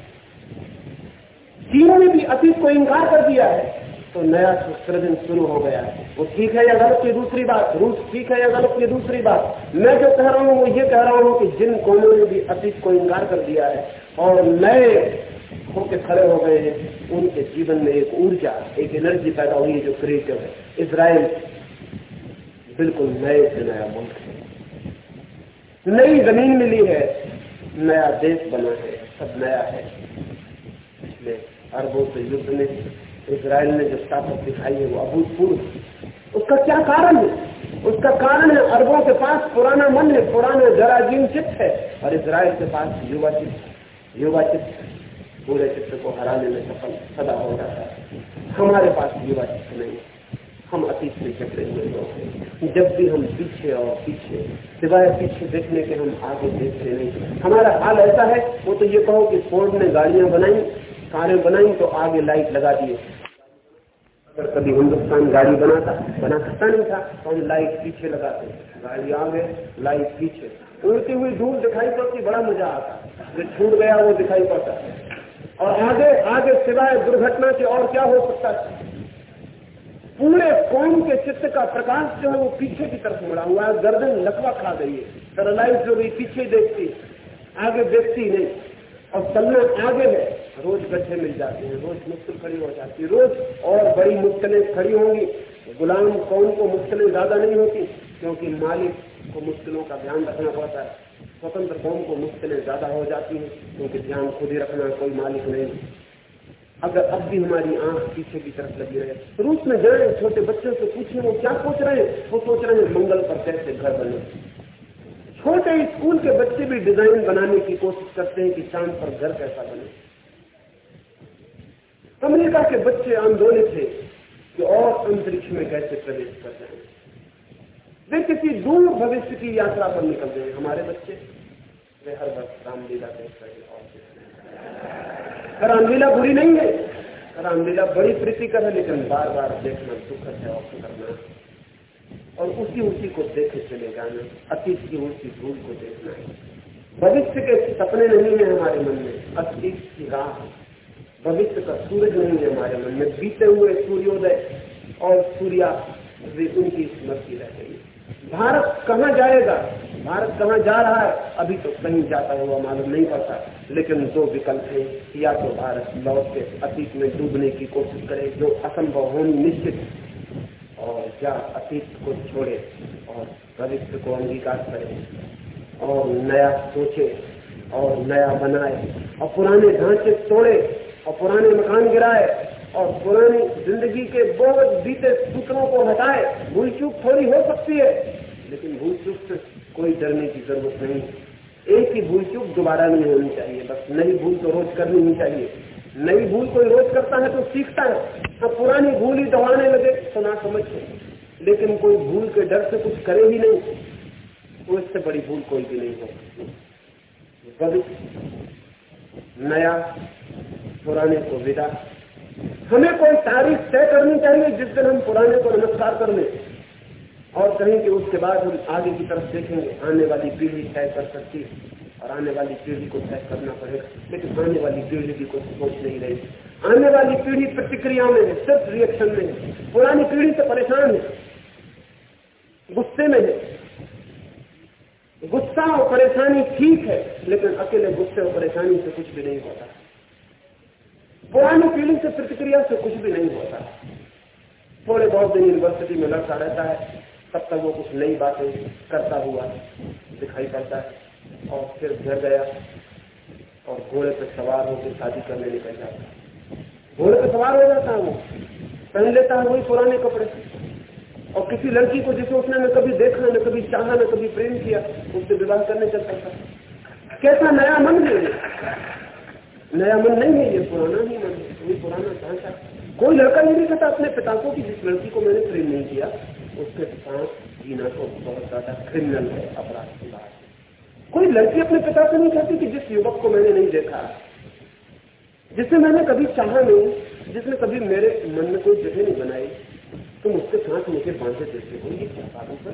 चीन ने भी अतीत को इनकार कर दिया है। तो नया सृजन शुरू हो गया है। वो ठीक है या गलत की दूसरी बात? रूस ठीक है या गलत की दूसरी बात? मैं जो कह रहा हूँ, वो ये कह रहा हूँ कि जिन कौमों ने भी अतीत को इनकार कर दिया है और नए होके खड़े हो गए हैं। उनके जीवन में एक ऊर्जा, एक एनर्जी पैदा हुई है जो क्रिएटिव है। इसराइल बिल्कुल नए से नया मुल्क है। नई ज़मीन मिली है, नया देश बना है, सब नया है। पिछले अरबों से युद्ध में इसराइल ने जो ताकत दिखाई है, वो अभूतपूर्व उसका क्या कारण है? उसका कारण है अरबों के पास पुराना मन है, पुराना जराजीन चित्त है। और इसराइल के पास युवा चित्त युवा चित्त पूरे चित्र को हराने में सफल सदा हो जाता है। हमारे पास युवा चित्र नहीं हम अतीत में चक्रे हुए लोग। हैं जब भी हम पीछे और पीछे, सिवाय पीछे देखने के हम आगे देखते नहीं। हमारा हाल ऐसा है, वो तो ये कहो कि फोर्ड ने गाड़ियाँ बनाई, कारें बनाई तो आगे लाइट लगा दिए। अगर कभी हिंदुस्तान गाड़ी बनाता बना सकता नहीं था तो हम लाइट पीछे लगाते। गाड़ी आगे लाइट पीछे। उड़ती हुई धूल दिखाई पड़ती, बड़ा मज़ा आता। जो छूट गया, वो दिखाई पड़ता। और आगे आगे सिवाय दुर्घटना के और क्या हो सकता है? पूरे कौम के चित्त का प्रकाश जो है वो पीछे की तरफ़ मुड़ा हुआ है, गर्दन लकवा खा गई है पैरालाइज जो गई पीछे देखती, आगे देखती नहीं, और चलना आगे है, रोज गड्ढे मिल जाते हैं, रोज मुश्किल खड़ी हो जाती है, रोज और बड़ी मुश्किलें खड़ी होंगी। गुलाम कौन को मुश्किलें ज़्यादा नहीं होती, क्योंकि मालिक को मुश्किलों का ध्यान रखना पड़ता है। स्वतंत्र कौम को मुश्किलें ज़्यादा हो जाती हैं, क्योंकि ध्यान खुद ही रखना, कोई मालिक नहीं अगर अब भी हमारी आँख पीछे की तरफ़ लगी रहे रूस में जाए, छोटे बच्चों से पूछे, वो क्या सोच रहे हैं? वो सोच रहे हैं मंगल पर कैसे घर बने। छोटे स्कूल के बच्चे भी डिज़ाइन बनाने की कोशिश करते हैं कि चाँद पर घर कैसा बने। अमेरिका के बच्चे आंदोलित थे कि और अंतरिक्ष में कैसे प्रवेश कर जाए। वे किसी दूर भविष्य की यात्रा पर निकल गए हमारे बच्चे, वे हर वक्त रामलीला देख रहे और रामलीला बुरी नहीं है। रामलीला बड़ी प्रीति प्रीतिकर है, लेकिन बार बार देखना सुखद है और करना और उसी उसी को देखे चले जाना अतीत की उसी भूल को देखना है। भविष्य के सपने नहीं है हमारे मन में अतीत की राह भविष्य का सूरज नहीं है हमारे मन में, बीते हुए सूर्योदय और सूर्या उनकी स्मृति रह गई। भारत कहाँ जाएगा? भारत कहाँ जा रहा है? अभी तो कहीं जाता हुआ मालूम नहीं पड़ता। लेकिन दो विकल्प है, या तो भारत लौट के अतीत में डूबने की कोशिश करे, जो असंभव होनी निश्चित, और या अतीत को छोड़े और भविष्य को अंगीकार करे, और नया सोचे और नया बनाए, और पुराने ढांचे तोड़े, और पुराने मकान गिराए, और पुरानी ज़िंदगी के बहुत बीते सूत्रों को हटाए। भूल चूक थोड़ी हो सकती है। लेकिन भूल चूक से कोई डरने की ज़रूरत नहीं। एक ही भूल चूक दोबारा नहीं होनी चाहिए, बस नई भूल तो रोज करनी ही चाहिए। नई भूल कोई रोज करता है तो सीखता है तो पुरानी भूल ही दबाने लगे तो ना समझ लेकिन कोई भूल के डर से कुछ करे ही नहीं तो इससे बड़ी भूल कोई भी नहीं हो सकती नया, पुराने को विदा। हमें कोई तारीख तय करनी चाहिए जिस दिन हम पुराने को नमस्कार कर लें। और कहें कि उसके बाद हम आगे की तरफ़ देखेंगे, आने वाली पीढ़ी तय कर सकती है और आने वाली पीढ़ी को तय करना पड़ेगा। लेकिन आने वाली पीढ़ी भी कुछ सोच नहीं रही। आने वाली पीढ़ी प्रतिक्रिया में है, सिर्फ़ रिएक्शन में है। पुरानी पीढ़ी से परेशान है। गुस्से में है। गुस्सा और परेशानी ठीक है, लेकिन अकेले गुस्से और परेशानी से कुछ भी नहीं होता। पुरानी पीढ़ी से प्रतिक्रिया से कुछ भी नहीं होता। थोड़े बहुत दिन यूनिवर्सिटी में लड़ता रहता है। तब तक वो कुछ नई बातें करता हुआ दिखाई पड़ता है और फिर घर गया और घोड़े पर सवार होकर शादी करने निकल जाता है। घोड़े पर सवार हो जाता है वो। पहन लेता है वही पुराने कपड़े। और किसी लड़की को जिसे उसने न कभी देखा, न कभी चाहा, न कभी प्रेम किया, उससे विवाह करने चल सकता कैसा नया मन है नया मन नहीं है ये, पुराना ही मन है। वही पुराना ढांचा कोई लड़का ये नहीं कहता, अपने पिता को कि जिस लड़की को मैंने प्रेम नहीं किया उसके साथ जीना तो बहुत ज़्यादा क्रिमिनल है, अपराध की बात है। कोई लड़की अपने पिता से नहीं कहती कि जिस युवक को मैंने नहीं देखा, जिसे मैंने कभी चाहा नहीं, जिसने कभी मेरे मन में कोई जगह नहीं बनाई, तुम उसके साथ मुझे बांधे देते हो, ये क्या पागल पर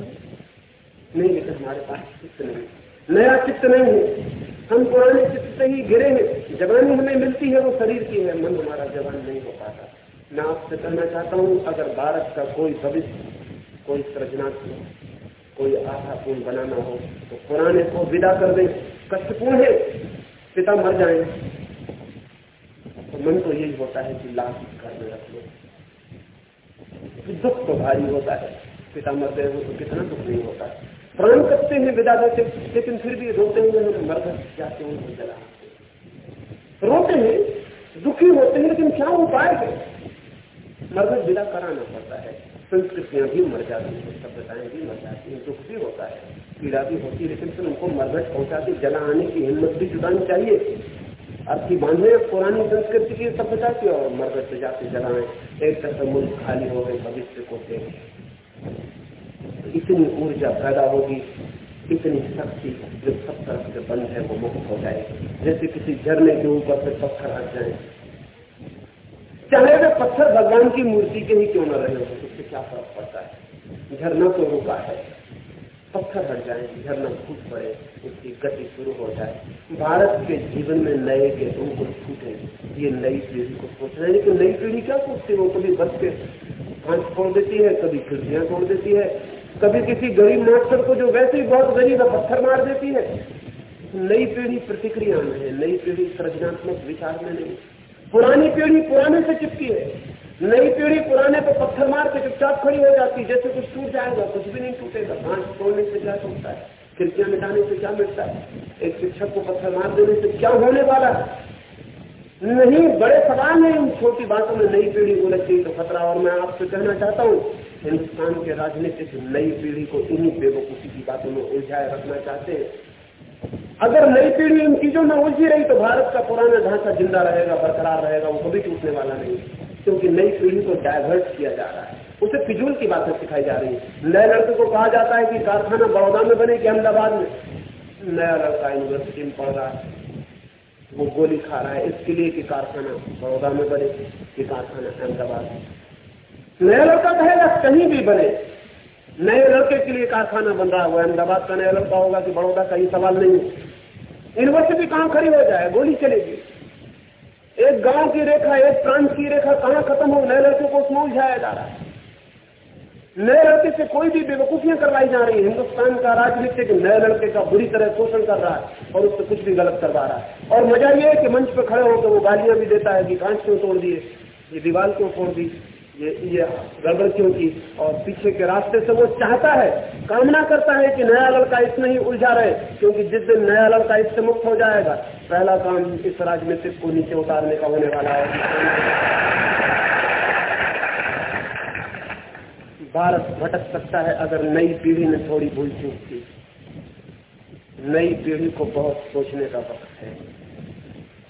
नहीं लेकिन हमारे पास चित्त नहीं नया चित्त नहीं है। हम पुराने चित्त से ही गिरे हैं। जवानी हमें मिलती है, वो शरीर की है। मन हमारा जवान नहीं हो पाता। मैं आपसे कहना चाहता हूँ, अगर भारत का कोई भविष्य कोई सृजनात्मक कोई आशापूर्ण बनाना हो तो पुराने को विदा कर दें। कष्टपूर्ण है, पिता मर जाए। तो मन तो यही होता है कि लाश घर में रख लो। दुख तो भारी होता है। पिता मर गए हो तो कितना दुख नहीं होता। है प्राण करते हैं विदा देते, लेकिन फिर भी रोते हुए हम मर जाते हैं जला रोते हैं, दुखी होते हैं, लेकिन क्या उपाय है? मरघट विदा कराना पड़ता है। संस्कृतियाँ भी मर जाती हैं, सभ्यताएँ भी मर जाती हैं, दुख भी होता है, पीड़ा भी होती है, लेकिन फिर उनको मरघट पहुँचा के जला आने की हिम्मत भी जुटानी चाहिए। अर्थी बांधे पुरानी संस्कृति की सभ्यता की और मरघट से जाके जलाए एक तरफ़ मुल्क खाली हो गए, भविष्य को देख। इतनी ऊर्जा पैदा होगी, इतनी शक्ति जो सब तरफ़ से बंद है, वो मुक्त हो जाएगी। जैसे किसी झरने के ऊपर से पत्थर हट जाए चाहे वे पत्थर भगवान की मूर्ति के ही क्यों न रहे हो? उससे क्या फ़र्क पड़ता है? झरना तो रुका है। पत्थर हट जाए झरना फूट पड़े, उसकी गति शुरू हो जाए। भारत के जीवन में नए के अंकुर फूटे ये नई पीढ़ी को सोच रहे लेकिन नई पीढ़ी क्या सोचती वो कभी बस के हाथ छोड़ देती है, कभी खिड़कियाँ तोड़ देती है। कभी किसी गरीब मास्टर को जो वैसे ही बहुत गरीब है, पत्थर मार देती है। नई पीढ़ी प्रतिक्रिया में है, नई पीढ़ी सृजनात्मक विचार में नहीं। पुरानी पीढ़ी पुराने से चिपकी है। नई पीढ़ी पुराने पर पत्थर मार के चुपचाप खड़ी हो जाती है। जैसे कुछ टूट जाएगा, कुछ भी नहीं टूटेगा। भांस तोड़ने से क्या टूटता है? खिड़कियाँ मिटाने से क्या मिटता है? एक शिक्षक को पत्थर मार देने से क्या होने वाला है? नहीं, बड़े सवाल है इन छोटी बातों में। नई पीढ़ी उलझती तो खतरा और मैं आपसे कहना चाहता हूँ, हिंदुस्तान के राजनीतिक नई पीढ़ी को इन्हीं बेवकूफ़ी की बातों में उलझाए रखना चाहते हैं। अगर नई पीढ़ी इन चीज़ों में उलझी रही तो भारत का पुराना ढांचा ज़िंदा रहेगा, बरकरार रहेगा, वो कभी टूटने वाला नहीं क्योंकि नई पीढ़ी को डायवर्ट किया जा रहा है। उसे फिजूल की बातें सिखाई जा रही है। नए लड़के को कहा जाता है कि कारखाना बड़ौदा में बने कि अहमदाबाद में। नया लड़का यूनिवर्सिटी में पढ़ रहा है। वो गोली खा रहा है। इसके लिए कि कारखाना बड़ौदा में बने, कि कारखाना अहमदाबाद में। नया लड़का कहेगा, कहीं भी बने। नए लड़के के लिए कारखाना बन रहा हुआ अहमदाबाद का नया लड़का होगा कि बड़ौदा का, ये सवाल नहीं है। यूनिवर्सिटी कहाँ खड़ी हो जाए? गोली चलेगी। एक गाँव की रेखा, एक प्रांत की रेखा कहाँ खत्म हो? नए लड़के को उसमें उलझाया जा रहा है। नए लड़के से कोई भी बेवकूफियाँ करवाई जा रही है। हिंदुस्तान का राजनीतिक नए लड़के का बुरी तरह शोषण कर रहा है और उससे कुछ भी गलत करवा रहा है। और मज़ा ये है कि मंच पर खड़े होकर वो गालियाँ भी देता है कि कांच क्यों तोड़ दिए? ये दीवार क्यों तोड़ दी? ये ये गड़बड़ क्यों की? और पीछे के रास्ते से वो चाहता है, कामना करता है कि नया लड़का इसमें ही उलझा रहे, क्योंकि जिस दिन नया लड़का इससे मुक्त हो जाएगा, पहला काम इस राजनीतिक को नीचे उतारने का होने वाला है। भारत भटक सकता है अगर नई पीढ़ी ने थोड़ी भूल चूक की। नई पीढ़ी को बहुत सोचने का वक्त है।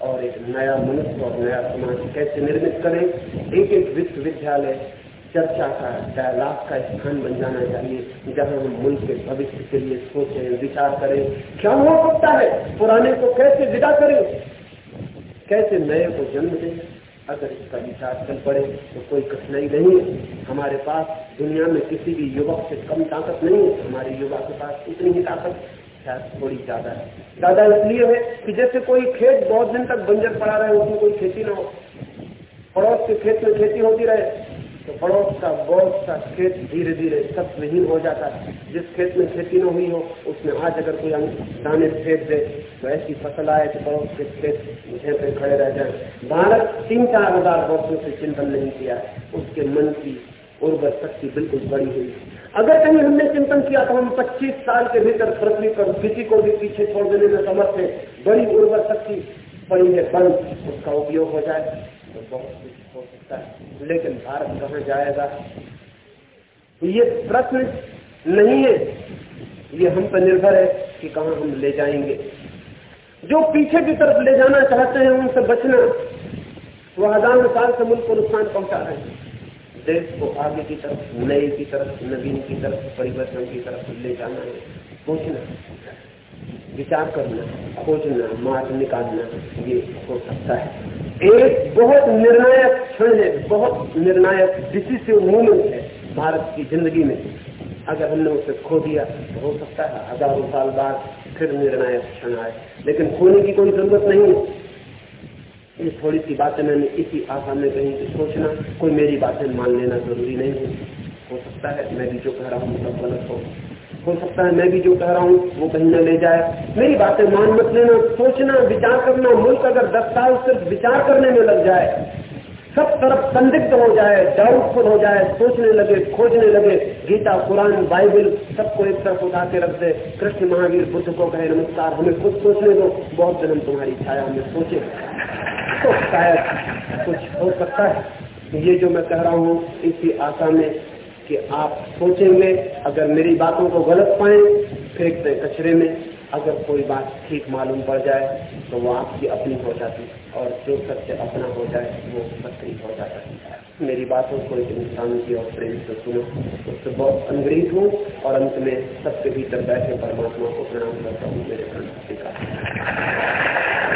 और एक नया मनुष्य और नया समाज कैसे निर्मित करें? एक एक विश्वविद्यालय चर्चा का डायलॉग का स्थान बन जाना चाहिए, जहाँ हम मुल्क के भविष्य के लिए सोचें, विचार करें। क्या हो सकता है? पुराने को कैसे विदा करें? कैसे नए को जन्म दें? अगर इसका विचार चल पड़े तो कोई कठिनाई नहीं है। हमारे पास दुनिया में किसी भी युवक से कम ताकत नहीं है। हमारे युवा के पास इतनी ही ताकत शायद थोड़ी ज़्यादा है। ज़्यादा इसलिए है कि जैसे कोई खेत बहुत दिन तक बंजर पड़ा रहे, उसमें कोई खेती ना हो। पड़ोस के खेत में खेती होती रहे तो पड़ोस का बहुत सा खेत धीरे धीरे सब नहीं हो जाता है। जिस खेत में खेती न हुई हो, उसमें आज अगर कोई दाने फेंक दे तो ऐसी फ़सल आए कि पड़ोस के खेत पे खड़े रह जाए। भारत तीन चार हज़ार वर्षों से चिंतन नहीं किया। उसके मन की उर्वर शक्ति बिल्कुल बड़ी हुई अगर कहीं हमने चिंतन किया तो हम 25 साल के भीतर पृथ्वी पर किसी को भी पीछे छोड़ देने में समर्थ है बड़ी उर्वर शक्ति पड़ी है, बंद। उसका उपयोग हो जाए तो बहुत कुछ हो सकता है। लेकिन भारत कहाँ जाएगा? ये प्रश्न नहीं है। ये हम पर निर्भर है कि कहा हम ले जाएँगे। जो पीछे की तरफ़ ले जाना चाहते हैं उनसे बचना। वो हज़ार साल से मुल्क को नुकसान पहुँचा रहे हैं। देश को आगे की तरफ़, नए की तरफ़, नवीन की तरफ़, परिवर्तन की तरफ़ ले जाना है। सोचना, विचार करना, खोजना, मार्ग निकालना, ये हो सकता है। एक बहुत निर्णायक क्षण है, बहुत निर्णायक डिसिसिव मूवमेंट है भारत की ज़िंदगी में। अगर हमने उसे खो दिया तो हो सकता है हज़ारों साल बाद फिर निर्णायक क्षण आए। लेकिन खोने की कोई ज़रूरत नहीं है। ये थोड़ी सी बातें मैंने इसी आशा में कहीं कि सोचना, कोई मेरी बातें मान लेना ज़रूरी नहीं है। हो सकता है मैं भी जो कह रहा हूँ सब गलत हो। हो सकता है मैं भी जो कह रहा हूँ वो कहीं न ले जाए। मेरी बातें मान मत लेना, सोचना, विचार करना, मुल्क अगर दस साल सिर्फ़ विचार करने में लग जाए, सब तरफ़ संदिग्ध हो जाए, डाउटफुल हो जाए, सोचने लगे, खोजने लगे, गीता, कुरान, बाइबल, सबको एक तरफ़ उठा के रख दे, कृष्ण महावीर बुद्ध को कहे, नमस्कार, हमें खुद सोचने दो, बहुत दिन हम तुम्हारी छाया हमें सोचे। तो शायद कुछ हो सकता है। ये जो मैं कह रहा हूँ, इसी आशा में कि आप सोचेंगे, अगर मेरी बातों को गलत पाए, फेंकते कचरे में, अगर कोई बात ठीक मालूम पड़ जाए तो वो आपकी अपनी हो जाती और जो सत्य अपना हो जाए, वो सत्य हो जाता है। मेरी बातों को एक इंसान की और प्रेम से सुनो। उससे बहुत अनुग्रहित हूँ और अंत में सबके भीतर बैठे परमात्मा को प्रणाम करता हूँ। मेरे प्रण स्वीकार।